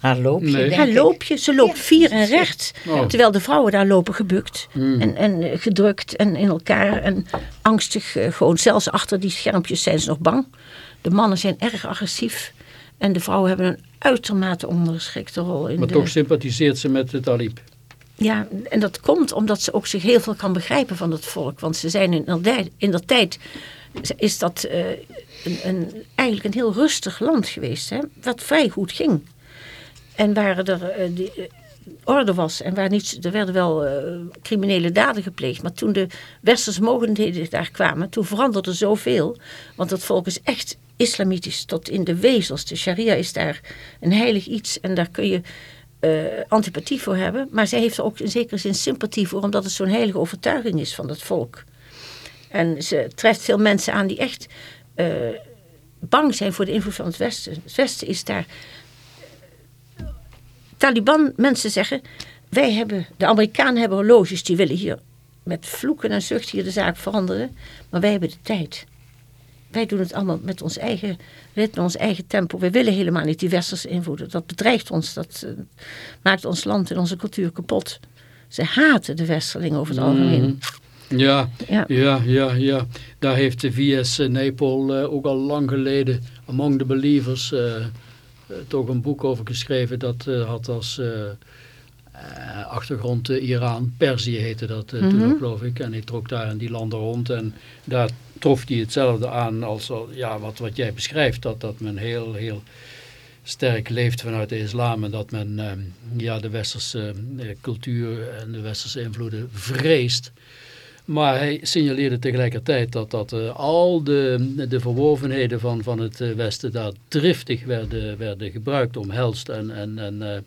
Haar loopje, Nee. denk Haar loopje, ze loopt Ja. vier en recht. Oh. Terwijl de vrouwen daar lopen gebukt. Hmm. En, en eh, gedrukt en in elkaar. En angstig. eh, gewoon zelfs achter die schermpjes zijn ze nog bang. De mannen zijn erg agressief. En de vrouwen hebben een uitermate ondergeschikte rol. In Maar de, toch sympathiseert ze met de talib. Ja, en dat komt omdat ze ook zich heel veel kan begrijpen van het volk. Want ze zijn in tijd- in der tijd is dat eh, eigenlijk een heel rustig land geweest. Hè, wat vrij goed ging. En waar er eh, eh, orde was en waar niet, er werden wel eh, criminele daden gepleegd. Maar toen de westerse mogendheden daar kwamen, toen veranderde zoveel. Want het volk is echt islamitisch tot in de wezels. De sharia is daar een heilig iets en daar kun je antipathie voor hebben. Maar zij heeft er ook in zekere zin sympathie voor, omdat het zo'n heilige overtuiging is van het volk. En ze treft veel mensen aan die echt eh, bang zijn voor de invloed van het Westen. Het Westen is daar. Taliban mensen zeggen, wij hebben, de Amerikanen hebben horloges die willen hier met vloeken en zucht hier de zaak veranderen, maar wij hebben de tijd. Wij doen het allemaal met ons eigen ritme, ons eigen tempo. We willen helemaal niet die westerse invloeden. Dat bedreigt ons, dat eh, maakt ons land en onze cultuur kapot. Ze haten de westerlingen over het algemeen. Ja, Ja. ja, ja, ja. Daar heeft de VS Nepal eh, ook al lang geleden, Among the Believers, eh, eh, toch een boek over geschreven. Dat eh, had als eh, eh, achtergrond eh, Iran. Perzië heette dat eh, toen nog, geloof ik. En hij trok daar in die landen rond. En daar trof hij hetzelfde aan als al- ja, wat, wat jij beschrijft. Dat, dat men heel, heel sterk leeft vanuit de islam. En dat men eh, ja, de westerse eh, cultuur en de westerse invloeden vreest. Maar hij signaleerde tegelijkertijd dat, dat eh, al de, de verworvenheden van, van het eh, Westen daar driftig werden, werden gebruikt, omhelst. En, en, en eh,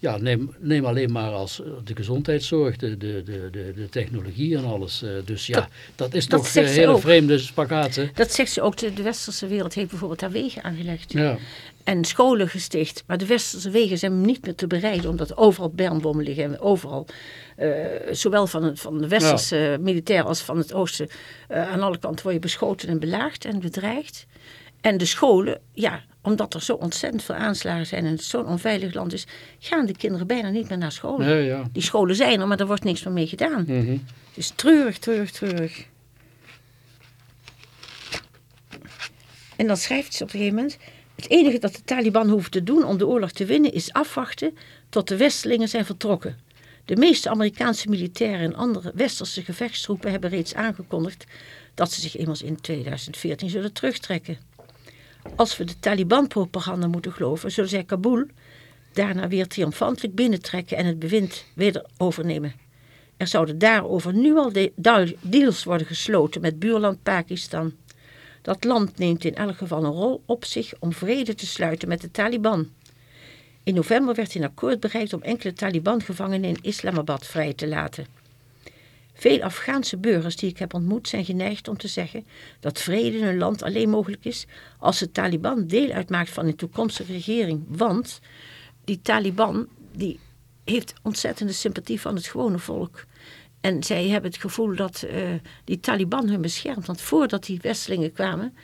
ja, neem, neem alleen maar als de gezondheidszorg, de, de, de, de, technologie en alles. dus ja, dat, is dat toch een hele ook. vreemde spagaat. hè? Dat zegt ze ook, de, de westerse wereld heeft bijvoorbeeld haar wegen aangelegd. Ja. En scholen gesticht. Maar de westerse wegen zijn niet meer te bereiden, omdat overal bermbomen liggen. En overal, eh, zowel van, het, van de westerse militair als van het oosten, eh, aan alle kanten word je beschoten en belaagd en bedreigd. En de scholen, ja, omdat er zo ontzettend veel aanslagen zijn en het zo'n onveilig land is, gaan de kinderen bijna niet meer naar school. Ja, ja. Die scholen zijn er, maar er wordt niks meer mee gedaan. Mhm. Het is treurig, treurig, treurig. En dan schrijft ze op een gegeven moment... Het enige dat de Taliban hoeven te doen om de oorlog te winnen... is afwachten tot de Westelingen zijn vertrokken. De meeste Amerikaanse militairen en andere westerse gevechtstroepen... hebben reeds aangekondigd dat ze zich immers in 2014 zullen terugtrekken. Als we de Taliban-propaganda moeten geloven... zullen zij Kabul daarna weer triomfantelijk binnentrekken... en het bewind weer overnemen. Er zouden daarover nu al deals worden gesloten met buurland Pakistan. Dat land neemt in elk geval een rol op zich om vrede te sluiten met de Taliban. In november werd een akkoord bereikt om enkele Taliban-gevangenen in Islamabad vrij te laten. Veel Afghaanse burgers die ik heb ontmoet zijn geneigd om te zeggen dat vrede in hun land alleen mogelijk is als de Taliban deel uitmaakt van een toekomstige regering. Want die Taliban die heeft ontzettende sympathie van het gewone volk. En zij hebben het gevoel dat eh, die Taliban hun beschermt. Want voordat die Westelingen kwamen,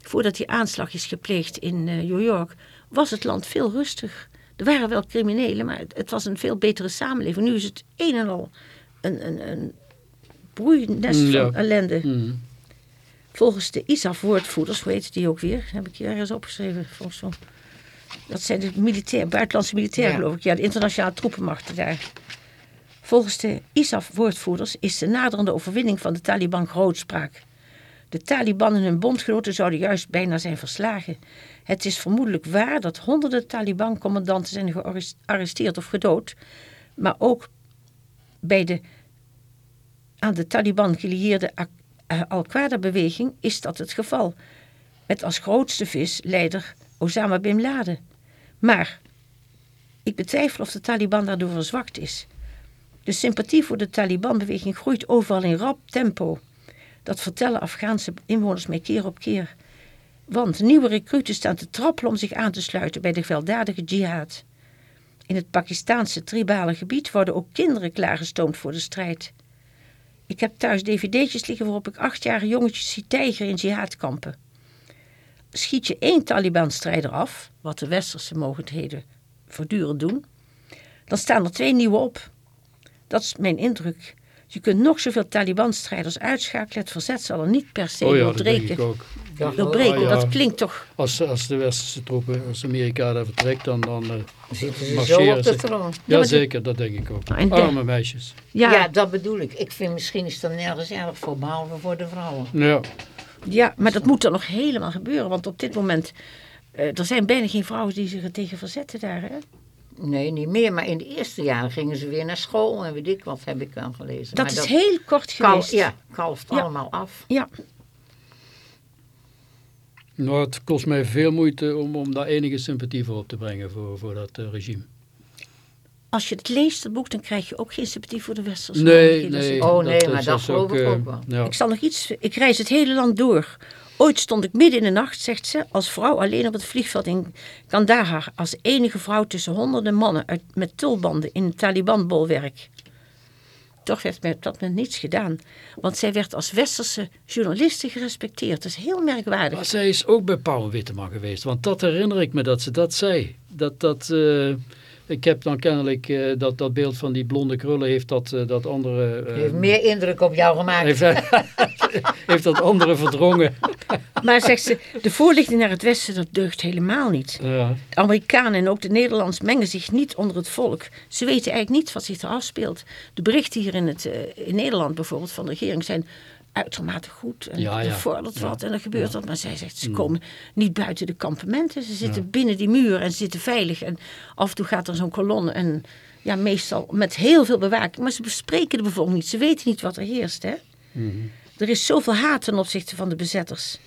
voordat die aanslag is gepleegd in eh, New York, was het land veel rustig. Er waren wel criminelen, maar het, was een veel betere samenleving. Nu is het een en al een, een, een broeinest Mm, ja. van ellende. Mm. Volgens de ISAF-woordvoerders, hoe heet die ook weer? Heb ik hier ergens opgeschreven, volgens mij. Dat zijn de militair, buitenlandse militairen, Ja. geloof ik. Ja, de internationale troepenmachten daar. Volgens de ISAF-woordvoerders is de naderende overwinning van de Taliban grootspraak. De Taliban en hun bondgenoten zouden juist bijna zijn verslagen. Het is vermoedelijk waar dat honderden Taliban-commandanten zijn gearresteerd of gedood, maar ook bij de aan de Taliban gelieerde eh, Al-Qaeda-beweging is dat het geval. Met als grootste vis leider Osama Bin Laden. Maar ik betwijfel of de Taliban daardoor verzwakt is. De sympathie voor de Taliban-beweging groeit overal in rap tempo. Dat vertellen Afghaanse inwoners mij keer op keer. Want nieuwe recruten staan te trappelen om zich aan te sluiten bij de gewelddadige jihad. In het Pakistaanse tribale gebied worden ook kinderen klaargestoomd voor de strijd. Ik heb thuis dvd'tjes liggen waarop ik achtjarige jongetjes zie tijgeren in jihadkampen. Schiet je één Taliban-strijder af, wat de westerse mogendheden voortdurend doen, dan staan er twee nieuwe op. Dat is mijn indruk. Je kunt nog zoveel Taliban-strijders uitschakelen, het verzet zal er niet per se Oh ja, door dat denk ik breken. ook. Doorbreken, ja. dat klinkt toch... Als, als de westerse troepen, als Amerika daar vertrekt, dan, dan Zitten ze zo marcheren op de ze. troon. Ja, maar- zeker, dat denk ik ook. Nou, en de- Arme meisjes. Ja, Ja. ja. dat bedoel ik. Ik vind misschien is er nergens erg voor, behalve voor de vrouwen. Ja, maar dat moet er nog helemaal gebeuren. Want op dit moment, eh, er zijn bijna geen vrouwen die zich er tegen verzetten daar. Hè? Nee, niet meer. Maar in de eerste jaren gingen ze weer naar school en weet ik wat heb ik dan gelezen. Dat maar is heel kort kal- geweest. Ja, kalft Ja. allemaal af. ja. nou, het kost mij veel moeite om, om daar enige sympathie voor op te brengen voor, voor dat eh, regime. Als je het leest, het boek, dan krijg je ook geen sympathie voor de westerse Nee, nee. Oh, nee, maar is- dat is geloof ik eh, ook wel. Ja. Ik zal nog iets. Ik reis het hele land door. Ooit stond ik midden in de nacht, zegt ze, als vrouw alleen op het vliegveld in Kandahar. Als enige vrouw tussen honderden mannen met tulbanden in een Taliban-bolwerk. Toch werd mij op dat moment niets gedaan. Want zij werd als westerse journaliste gerespecteerd. Dat is heel merkwaardig. Maar zij is ook bij Paul Witteman geweest, want dat herinner ik me dat ze dat zei. Dat, dat, eh, ik heb dan kennelijk eh, dat, dat beeld van die blonde krullen heeft dat, eh, dat andere... eh, Heeft meer indruk op jou gemaakt. heeft, heeft dat andere verdrongen. Maar zegt ze, de voorlichting naar het westen, dat deugt helemaal niet. Ja. De Amerikanen en ook de Nederlanders mengen zich niet onder het volk. Ze weten eigenlijk niet wat zich er afspeelt. De berichten hier in, het, eh, in Nederland bijvoorbeeld van de regering zijn uitermate goed. En Ja, ja. vordert Ja. wat en er gebeurt wat. Maar zij zegt, ze Mm. komen niet buiten de kampementen. Ze zitten binnen die muur en ze zitten veilig. En af en toe gaat er zo'n kolonne en ja, meestal met heel veel bewaking. Maar ze bespreken de bevolking niet. Ze weten niet wat er heerst. Hè? Mhm. Er is zoveel haat ten opzichte van de bezetters.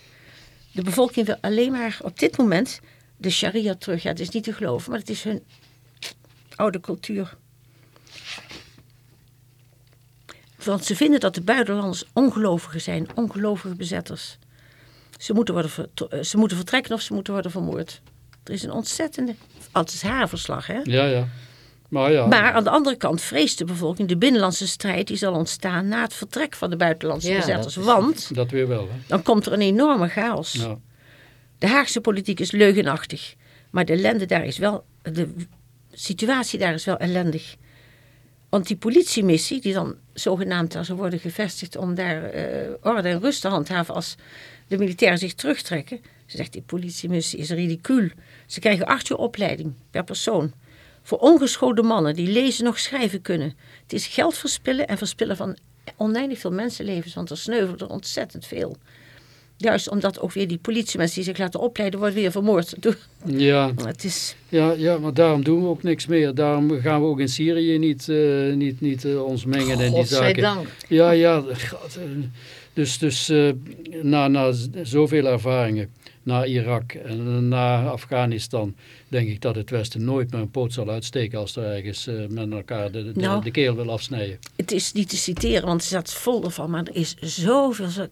De bevolking wil alleen maar op dit moment de sharia terug. Ja, het is niet te geloven, maar het is hun oude cultuur. Want ze vinden dat de buitenlanders ongelovigen zijn, ongelovige bezetters. Ze moeten, worden ver- eh, ze moeten vertrekken of ze moeten worden vermoord. Er is een ontzettende, het is haar verslag hè. ja, ja. Maar ja, Maar aan de andere kant vreest de bevolking de binnenlandse strijd die zal ontstaan na het vertrek van de buitenlandse Ja, bezetters. dat is- Want dat weer wel. Hè? dan komt er een enorme chaos. Ja. De Haagse politiek is leugenachtig. Maar de ellende daar is wel. De situatie daar is wel ellendig. Want die politiemissie, die dan zogenaamd daar zou worden gevestigd om daar eh, orde en rust te handhaven als de militairen zich terugtrekken. Ze zegt die politiemissie is ridicuul. Ze krijgen acht uur opleiding per persoon. Voor ongeschoolde mannen die lezen nog schrijven kunnen. Het is geld verspillen en verspillen van oneindig veel mensenlevens, want er sneuvelt er ontzettend veel. Juist omdat ook weer die politiemensen die zich laten opleiden worden weer vermoord. Ja, Het is, ja, ja, maar daarom doen we ook niks meer. Daarom gaan we ook in Syrië niet, eh, niet, niet eh, ons mengen in die zaken. Godzijdank. Ja, ja. God, eh, dus dus eh, na, na zoveel ervaringen, na Irak en na Afghanistan, denk ik dat het Westen nooit meer een poot zal uitsteken als er ergens eh, met elkaar de, de, Nou. de keel wil afsnijden. het is niet te citeren, want ze zat vol ervan. Maar er is zoveel, zo-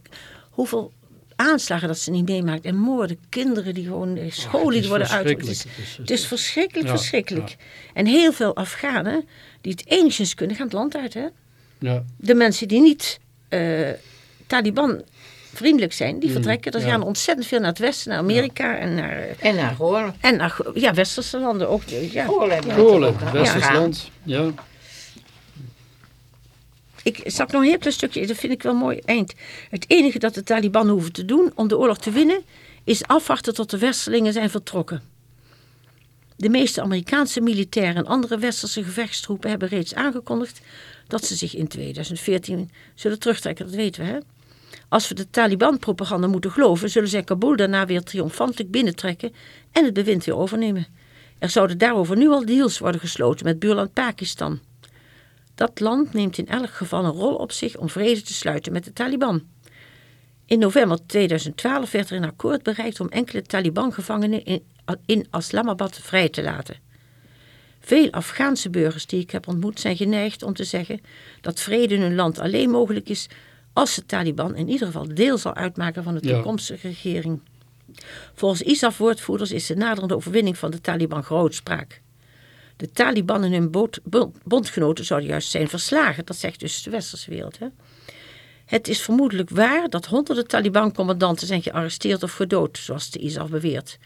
hoeveel aanslagen dat ze niet meemaakt. En moorden, kinderen die gewoon, eh, scholen het die is worden uit. Het is, Het verschrikkelijk, Ja, verschrikkelijk. En heel veel Afghanen die het enigszins kunnen, gaan het land uit. Hè? Ja, De mensen die niet eh, Taliban vriendelijk zijn, die Mm, vertrekken. Er ja. gaan ontzettend veel naar het westen, naar Amerika en naar, eh, En naar horen. en naar ja, westerse landen ook. Ja. Polen hebben we Polen, ook, hè? Westers Ja. land. Ja. Ik zag nog een heel klein stukje, dat vind ik wel mooi eind. Het enige dat de Taliban hoeven te doen om de oorlog te winnen, is afwachten tot de Westerlingen zijn vertrokken. De meeste Amerikaanse militairen en andere westerse gevechtstroepen hebben reeds aangekondigd dat ze zich in 2014 zullen terugtrekken, dat weten we hè. Als we de Taliban-propaganda moeten geloven, zullen zij Kabul daarna weer triomfantelijk binnentrekken en het bewind weer overnemen. Er zouden daarover nu al deals worden gesloten met buurland Pakistan. Dat land neemt in elk geval een rol op zich om vrede te sluiten met de Taliban. In november 2012 werd er een akkoord bereikt om enkele Taliban-gevangenen in, in Islamabad vrij te laten. Veel Afghaanse burgers die ik heb ontmoet zijn geneigd om te zeggen dat vrede in hun land alleen mogelijk is als de Taliban in ieder geval deel zal uitmaken van de Ja. toekomstige regering. Volgens ISAF-woordvoerders is de naderende overwinning van de Taliban grootspraak. De Taliban en hun bondgenoten zouden juist zijn verslagen. Dat zegt dus de westerse wereld. Hè? Het is vermoedelijk waar dat honderden Taliban-commandanten zijn gearresteerd of gedood, zoals de ISAF beweert.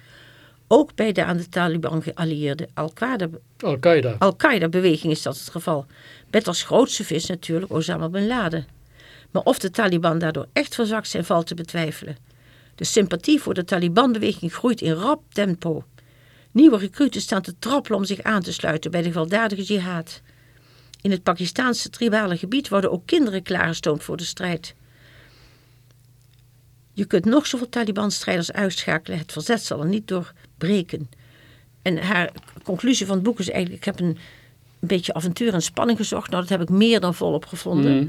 Ook bij de aan de Taliban geallieerde Al-Qaeda Al-Qaeda. Al-Qaeda-beweging is dat het geval. Met als grootste vis natuurlijk Osama bin Laden. Maar of de Taliban daardoor echt verzakt zijn, valt te betwijfelen. De sympathie voor de Taliban-beweging groeit in rap tempo. Nieuwe recruten staan te trappelen om zich aan te sluiten bij de gewelddadige jihad. In het Pakistaanse tribale gebied worden ook kinderen klaargestoomd voor de strijd. Je kunt nog zoveel Taliban-strijders uitschakelen, het verzet zal er niet doorbreken. En haar conclusie van het boek is eigenlijk, ik heb een, een beetje avontuur en spanning gezocht. Nou, dat heb ik meer dan volop gevonden. Mhm.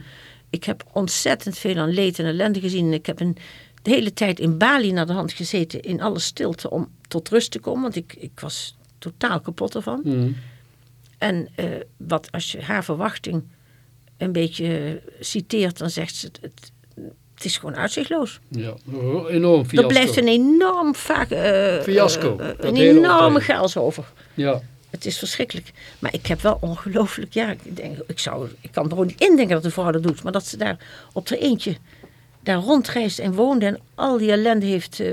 Ik heb ontzettend veel aan leed en ellende gezien. Ik heb een, de hele tijd in Bali naar de hand gezeten, in alle stilte, om tot rust te komen. Want ik, ik was totaal kapot ervan. Mhm. En eh, wat als je haar verwachting een beetje citeert, dan zegt ze: het, het, is gewoon uitzichtloos. Ja, enorm fiasco. Er blijft een enorm vaak. eh, Fiasco, eh, dat een enorme chaos over. Ja, Het is verschrikkelijk. Maar ik heb wel ongelooflijk, ja, ik, denk, ik, zou, ik kan er gewoon niet indenken dat de vrouw dat doet. Maar dat ze daar op haar eentje daar rondreist en woonde en al die ellende heeft eh,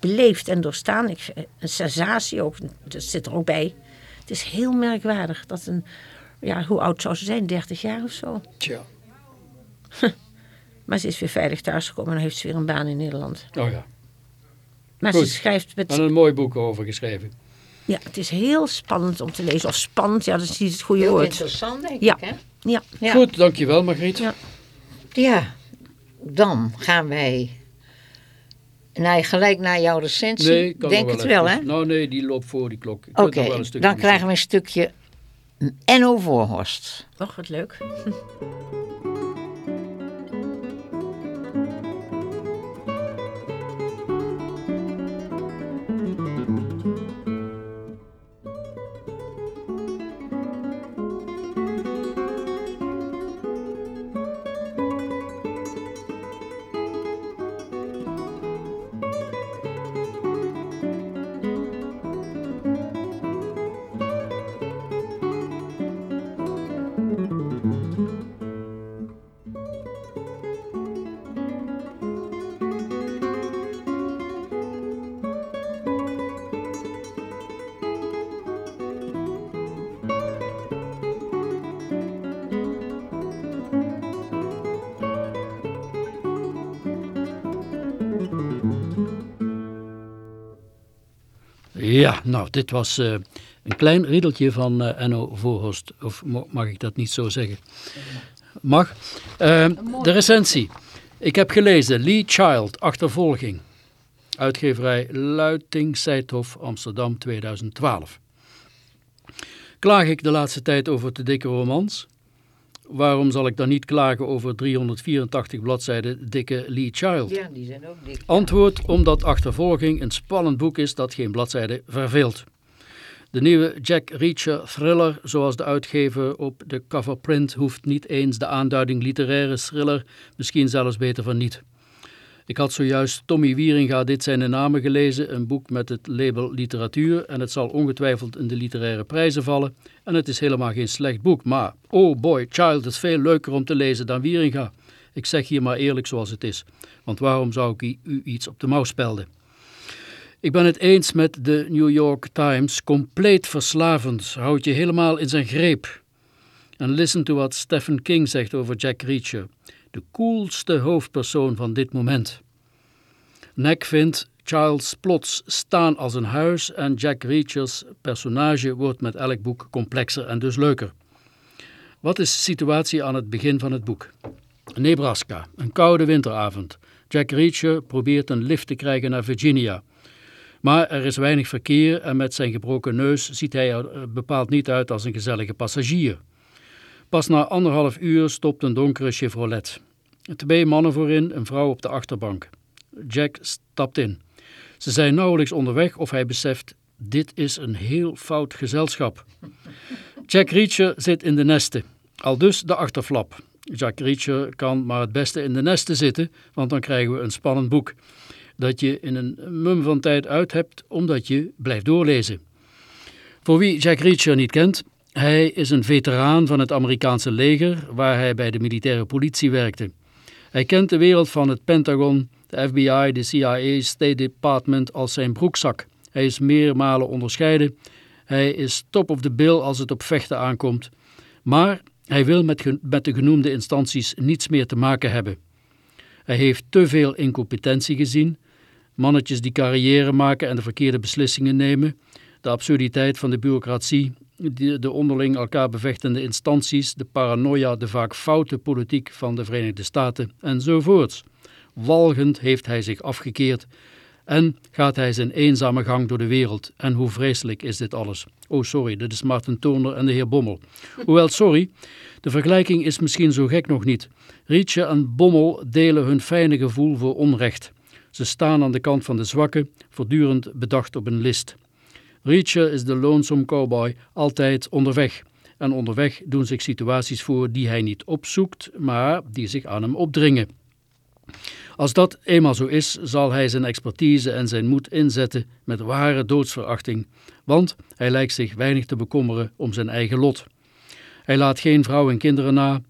beleefd en doorstaan. Ik, een sensatie ook, dat zit er ook bij. Het is heel merkwaardig dat een, ja, hoe oud zou ze zijn? 30 jaar of zo. tja. Maar ze is weer veilig thuisgekomen en dan heeft ze weer een baan in Nederland. Oh ja. Maar Goed. ze schrijft met En een mooi boek over geschreven. Ja, het is heel spannend om te lezen. Of spannend, ja, dat is niet het goede Heel woord. interessant, denk Ja. ik, hè? Ja. Ja. Goed, dankjewel Margriet. Ja. Ja, dan gaan wij nou, gelijk naar jouw recensie. Nee, kan denk het wel hè? Nou nee, die loopt voor die klok. Ik Oké, nog wel een stukje dan muziek. krijgen we een stukje Enno Voorhorst. Och, wat leuk. Ja, nou, dit was eh, een klein riedeltje van eh Enno Voorhorst. Of mag ik dat niet zo zeggen? Mag. Eh, de recensie. Ik heb gelezen Lee Child, Achtervolging. Uitgeverij Luiting, Seithof, Amsterdam 2012. Klaag ik de laatste tijd over te dikke romans? Waarom zal ik dan niet klagen over 384 bladzijden dikke Lee Child? Ja, die zijn ook dik. Antwoord omdat Achtervolging een spannend boek is dat geen bladzijde verveelt. De nieuwe Jack Reacher thriller, zoals de uitgever op de coverprint, hoeft niet eens de aanduiding literaire thriller, misschien zelfs beter van niet. Ik had zojuist Tommy Wieringa Dit zijn de namen gelezen, een boek met het label literatuur en het zal ongetwijfeld in de literaire prijzen vallen en het is helemaal geen slecht boek, maar oh boy, Child is veel leuker om te lezen dan Wieringa. Ik zeg hier maar eerlijk zoals het is, want waarom zou ik u iets op de mouw spelden? Ik ben het eens met de New York Times, compleet verslavend, houdt je helemaal in zijn greep. En listen to wat Stephen King zegt over Jack Reacher, de coolste hoofdpersoon van dit moment. Neck vindt Charles plots staan als een huis en Jack Reachers personage wordt met elk boek complexer en dus leuker. Wat is de situatie aan het begin van het boek? Nebraska, een koude winteravond. Jack Reacher probeert een lift te krijgen naar Virginia. Maar er is weinig verkeer en met zijn gebroken neus ziet hij er eh, bepaald niet uit als een gezellige passagier. Pas na anderhalf uur stopt een donkere Chevrolet. Twee mannen voorin, een vrouw op de achterbank. Jack stapt in. Ze zijn nauwelijks onderweg of hij beseft, dit is een heel fout gezelschap. Jack Reacher zit in de nesten, al dus de achterflap. Jack Reacher kan maar het beste in de nesten zitten, want dan krijgen we een spannend boek. Dat je in een mum van tijd uit hebt, omdat je blijft doorlezen. Voor wie Jack Reacher niet kent, hij is een veteraan van het Amerikaanse leger, waar hij bij de militaire politie werkte. Hij kent de wereld van het Pentagon, de FBI, de CIA, State Department als zijn broekzak. Hij is meermalen onderscheiden. Hij is top of the bill als het op vechten aankomt. Maar hij wil met, met de genoemde instanties niets meer te maken hebben. Hij heeft te veel incompetentie gezien, mannetjes die carrière maken en de verkeerde beslissingen nemen, de absurditeit van de bureaucratie, de onderling elkaar bevechtende instanties, de paranoia, de vaak foute politiek van de Verenigde Staten enzovoorts. Walgend heeft hij zich afgekeerd en gaat hij zijn eenzame gang door de wereld. En hoe vreselijk is dit alles. Oh sorry, dit is Martin Toner en de heer Bommel. Hoewel sorry, de vergelijking is misschien zo gek nog niet. Rietje en Bommel delen hun fijne gevoel voor onrecht. Ze staan aan de kant van de zwakken, voortdurend bedacht op een list. Reacher is de lonesome cowboy, altijd onderweg. En onderweg doen zich situaties voor die hij niet opzoekt, maar die zich aan hem opdringen. Als dat eenmaal zo is, zal hij zijn expertise en zijn moed inzetten met ware doodsverachting, want hij lijkt zich weinig te bekommeren om zijn eigen lot. Hij laat geen vrouw en kinderen na,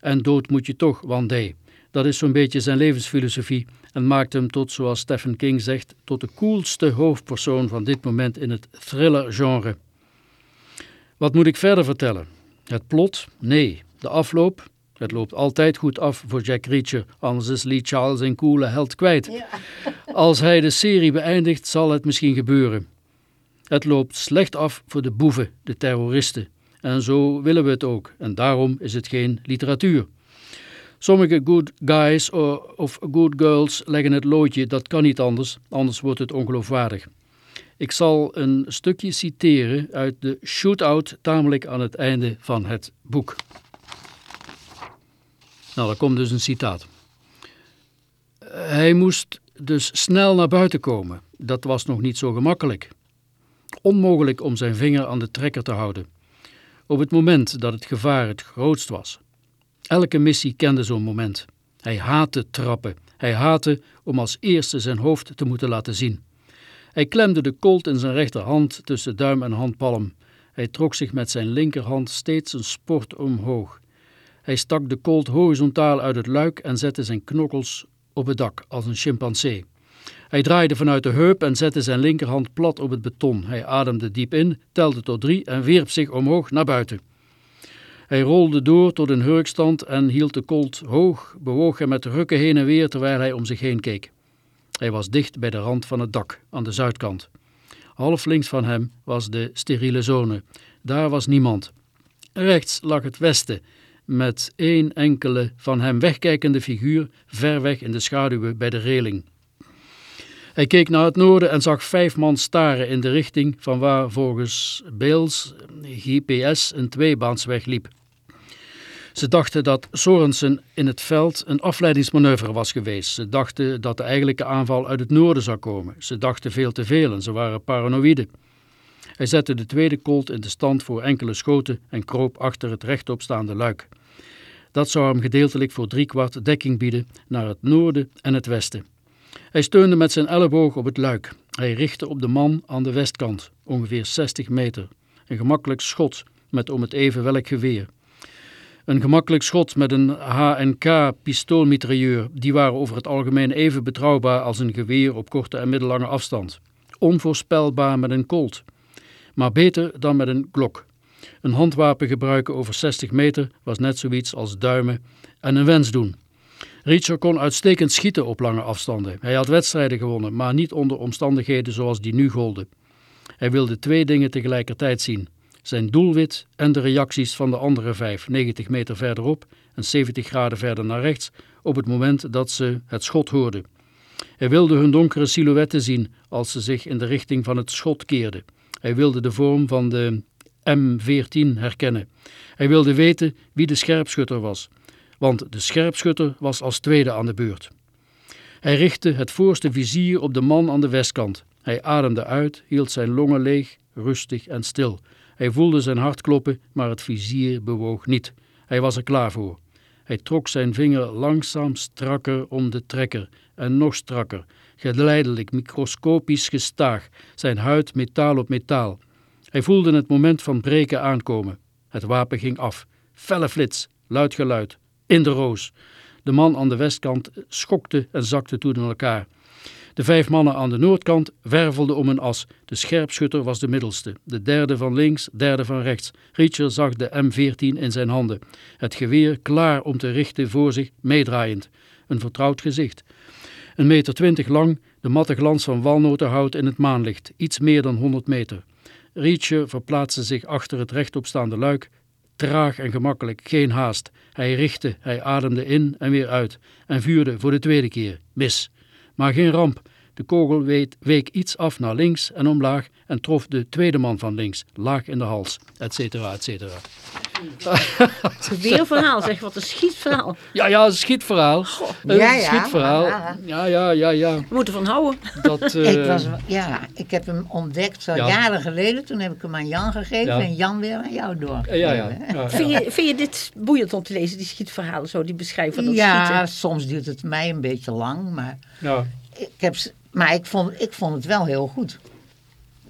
en dood moet je toch one day. Dat is zo'n beetje zijn levensfilosofie en maakt hem tot, zoals Stephen King zegt, tot de coolste hoofdpersoon van dit moment in het thriller-genre. Wat moet ik verder vertellen? Het plot? Nee. De afloop? Het loopt altijd goed af voor Jack Reacher, anders is Lee Charles een coole held kwijt. Ja. Als hij de serie beëindigt, zal het misschien gebeuren. Het loopt slecht af voor de boeven, de terroristen. En zo willen we het ook, en daarom is het geen literatuur. Sommige good guys of good girls leggen het loodje, dat kan niet anders, anders wordt het ongeloofwaardig. Ik zal een stukje citeren uit de shootout, tamelijk aan het einde van het boek. Nou, daar komt dus een citaat. Hij moest dus snel naar buiten komen. Dat was nog niet zo gemakkelijk. Onmogelijk om zijn vinger aan de trekker te houden. Op het moment dat het gevaar het grootst was. Elke missie kende zo'n moment. Hij haatte trappen. Hij haatte om als eerste zijn hoofd te moeten laten zien. Hij klemde de kolt in zijn rechterhand tussen duim en handpalm. Hij trok zich met zijn linkerhand steeds een sport omhoog. Hij stak de kolt horizontaal uit het luik en zette zijn knokkels op het dak als een chimpansee. Hij draaide vanuit de heup en zette zijn linkerhand plat op het beton. Hij ademde diep in, telde tot drie en wierp zich omhoog naar buiten. Hij rolde door tot een hurkstand en hield de kolt hoog, bewoog hem met rukken heen en weer terwijl hij om zich heen keek. Hij was dicht bij de rand van het dak, aan de zuidkant. Half links van hem was de steriele zone. Daar was niemand. Rechts lag het westen met één enkele van hem wegkijkende figuur ver weg in de schaduwen bij de reling. Hij keek naar het noorden en zag vijf man staren in de richting van waar volgens Bales GPS een tweebaansweg liep. Ze dachten dat Sorensen in het veld een afleidingsmanoeuvre was geweest. Ze dachten dat de eigenlijke aanval uit het noorden zou komen. Ze dachten veel te veel en ze waren paranoïde. Hij zette de tweede kolt in de stand voor enkele schoten en kroop achter het rechtopstaande luik. Dat zou hem gedeeltelijk voor driekwart dekking bieden naar het noorden en het westen. Hij steunde met zijn elleboog op het luik. Hij richtte op de man aan de westkant, ongeveer 60 meter. Een gemakkelijk schot met om het even welk geweer. Een gemakkelijk schot met een HNK pistoolmitrailleur, die waren over het algemeen even betrouwbaar als een geweer op korte en middellange afstand. Onvoorspelbaar met een Colt, maar beter dan met een Glock. Een handwapen gebruiken over 60 meter was net zoiets als duimen en een wens doen. Richard kon uitstekend schieten op lange afstanden. Hij had wedstrijden gewonnen, maar niet onder omstandigheden zoals die nu golden. Hij wilde twee dingen tegelijkertijd zien. Zijn doelwit en de reacties van de andere vijf, 90 meter verderop en 70 graden verder naar rechts, op het moment dat ze het schot hoorden. Hij wilde hun donkere silhouetten zien als ze zich in de richting van het schot keerden. Hij wilde de vorm van de M14 herkennen. Hij wilde weten wie de scherpschutter was, want de scherpschutter was als tweede aan de beurt. Hij richtte het voorste vizier op de man aan de westkant. Hij ademde uit, hield zijn longen leeg, rustig en stil. Hij voelde zijn hart kloppen, maar het vizier bewoog niet. Hij was er klaar voor. Hij trok zijn vinger langzaam strakker om de trekker en nog strakker, geleidelijk, microscopisch gestaag, zijn huid metaal op metaal. Hij voelde het moment van breken aankomen. Het wapen ging af. Felle flits, luid geluid, in de roos. De man aan de westkant schokte en zakte toen in elkaar. De vijf mannen aan de noordkant wervelden om een as. De scherpschutter was de middelste. De derde van links, derde van rechts. Richard zag de M14 in zijn handen. Het geweer klaar om te richten voor zich, meedraaiend. Een vertrouwd gezicht. Een meter twintig lang, de matte glans van walnotenhout in het maanlicht. Iets meer dan 100 meter. Rietje verplaatste zich achter het rechtopstaande luik, traag en gemakkelijk, geen haast. Hij richtte, hij ademde in en weer uit en vuurde voor de tweede keer. Mis. Maar geen ramp. De kogel week iets af naar links en omlaag en trof de tweede man van links, laag in de hals, et cetera, et cetera. Weer een verhaal, zeg, wat een schietverhaal. Ja, ja, een schietverhaal. Een Ja, ja. schietverhaal. Ja. Ja, ja, ja, ja. We moeten van houden. Dat, eh, Ik, was, ja, ik heb hem ontdekt zo Ja. jaren geleden. Toen heb ik hem aan Jan gegeven Ja. en Jan weer aan jou doorgegeven. ja, ja, ja, ja. Vind je, vind je dit boeiend om te lezen, die schietverhalen, zo, die beschrijven van dat Ja, schieten? soms duurt het mij een beetje lang, maar Ja. ik, heb, maar ik, vond, ik vond het wel heel goed.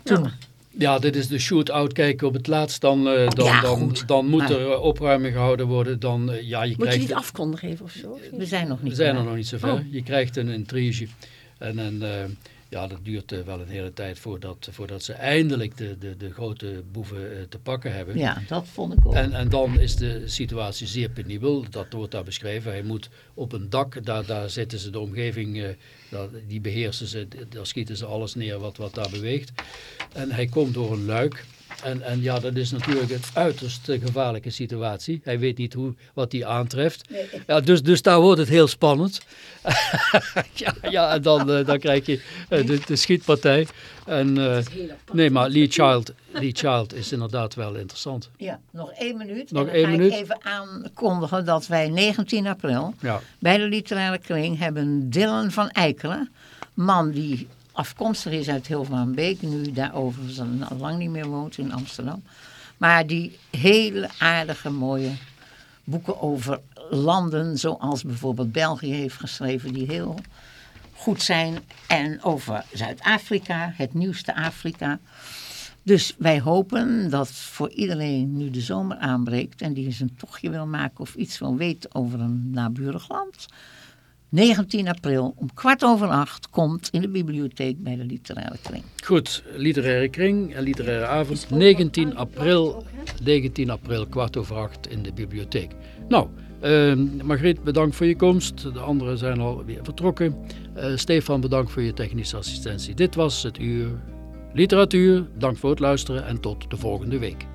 Toen. Ja, dit is de shootout. Kijken op het laatst, dan, eh, dan, Ja, dan, dan moet Maar- er eh, opruiming gehouden worden. Dan, eh, ja, je Moet je krijgt, niet afkondigen even of zo? We zijn nog niet we zijn er nog niet zo ver. Oh. Je krijgt een intrige. En, en eh, ja, dat duurt eh, wel een hele tijd voordat, voordat ze eindelijk de, de, de grote boeven eh, te pakken hebben. Ja, dat vond ik ook. En, en dan is de situatie zeer penibel, dat wordt daar beschreven. Hij moet op een dak, daar, daar zitten ze de omgeving, eh, die beheersen ze, daar schieten ze alles neer wat, wat daar beweegt. En hij komt door een luik. En, en ja, dat is natuurlijk een uiterst eh, gevaarlijke situatie. Hij weet niet hoe, wat hij aantreft. Ja, dus, dus daar wordt het heel spannend. ja, ja, en dan, eh, dan krijg je eh, de, de schietpartij. En, nee, maar Lee Child, Lee Child is inderdaad wel interessant. Ja, nog één minuut. Nog één ga minuut. ik even aankondigen dat wij 19 april Ja. bij de literaire kring hebben Dylan van Eikelen. Man die afkomstig is uit Hilvarenbeek, nu daar overigens al lang niet meer woont in Amsterdam. Maar die hele aardige, mooie boeken over landen, zoals bijvoorbeeld België heeft geschreven, die heel goed zijn. En over Zuid-Afrika, het nieuwste Afrika. Dus wij hopen dat voor iedereen nu de zomer aanbreekt en die eens een tochtje wil maken of iets wil weten over een naburig land. 19 april om kwart over acht komt in de bibliotheek bij de literaire kring. Goed, literaire kring en literaire avond. 19 april, 19 april, kwart over acht in de bibliotheek. Nou, eh, Margriet, bedankt voor je komst. De anderen zijn al weer vertrokken. Eh, Stefan, bedankt voor je technische assistentie. Dit was het uur literatuur. Dank voor het luisteren en tot de volgende week.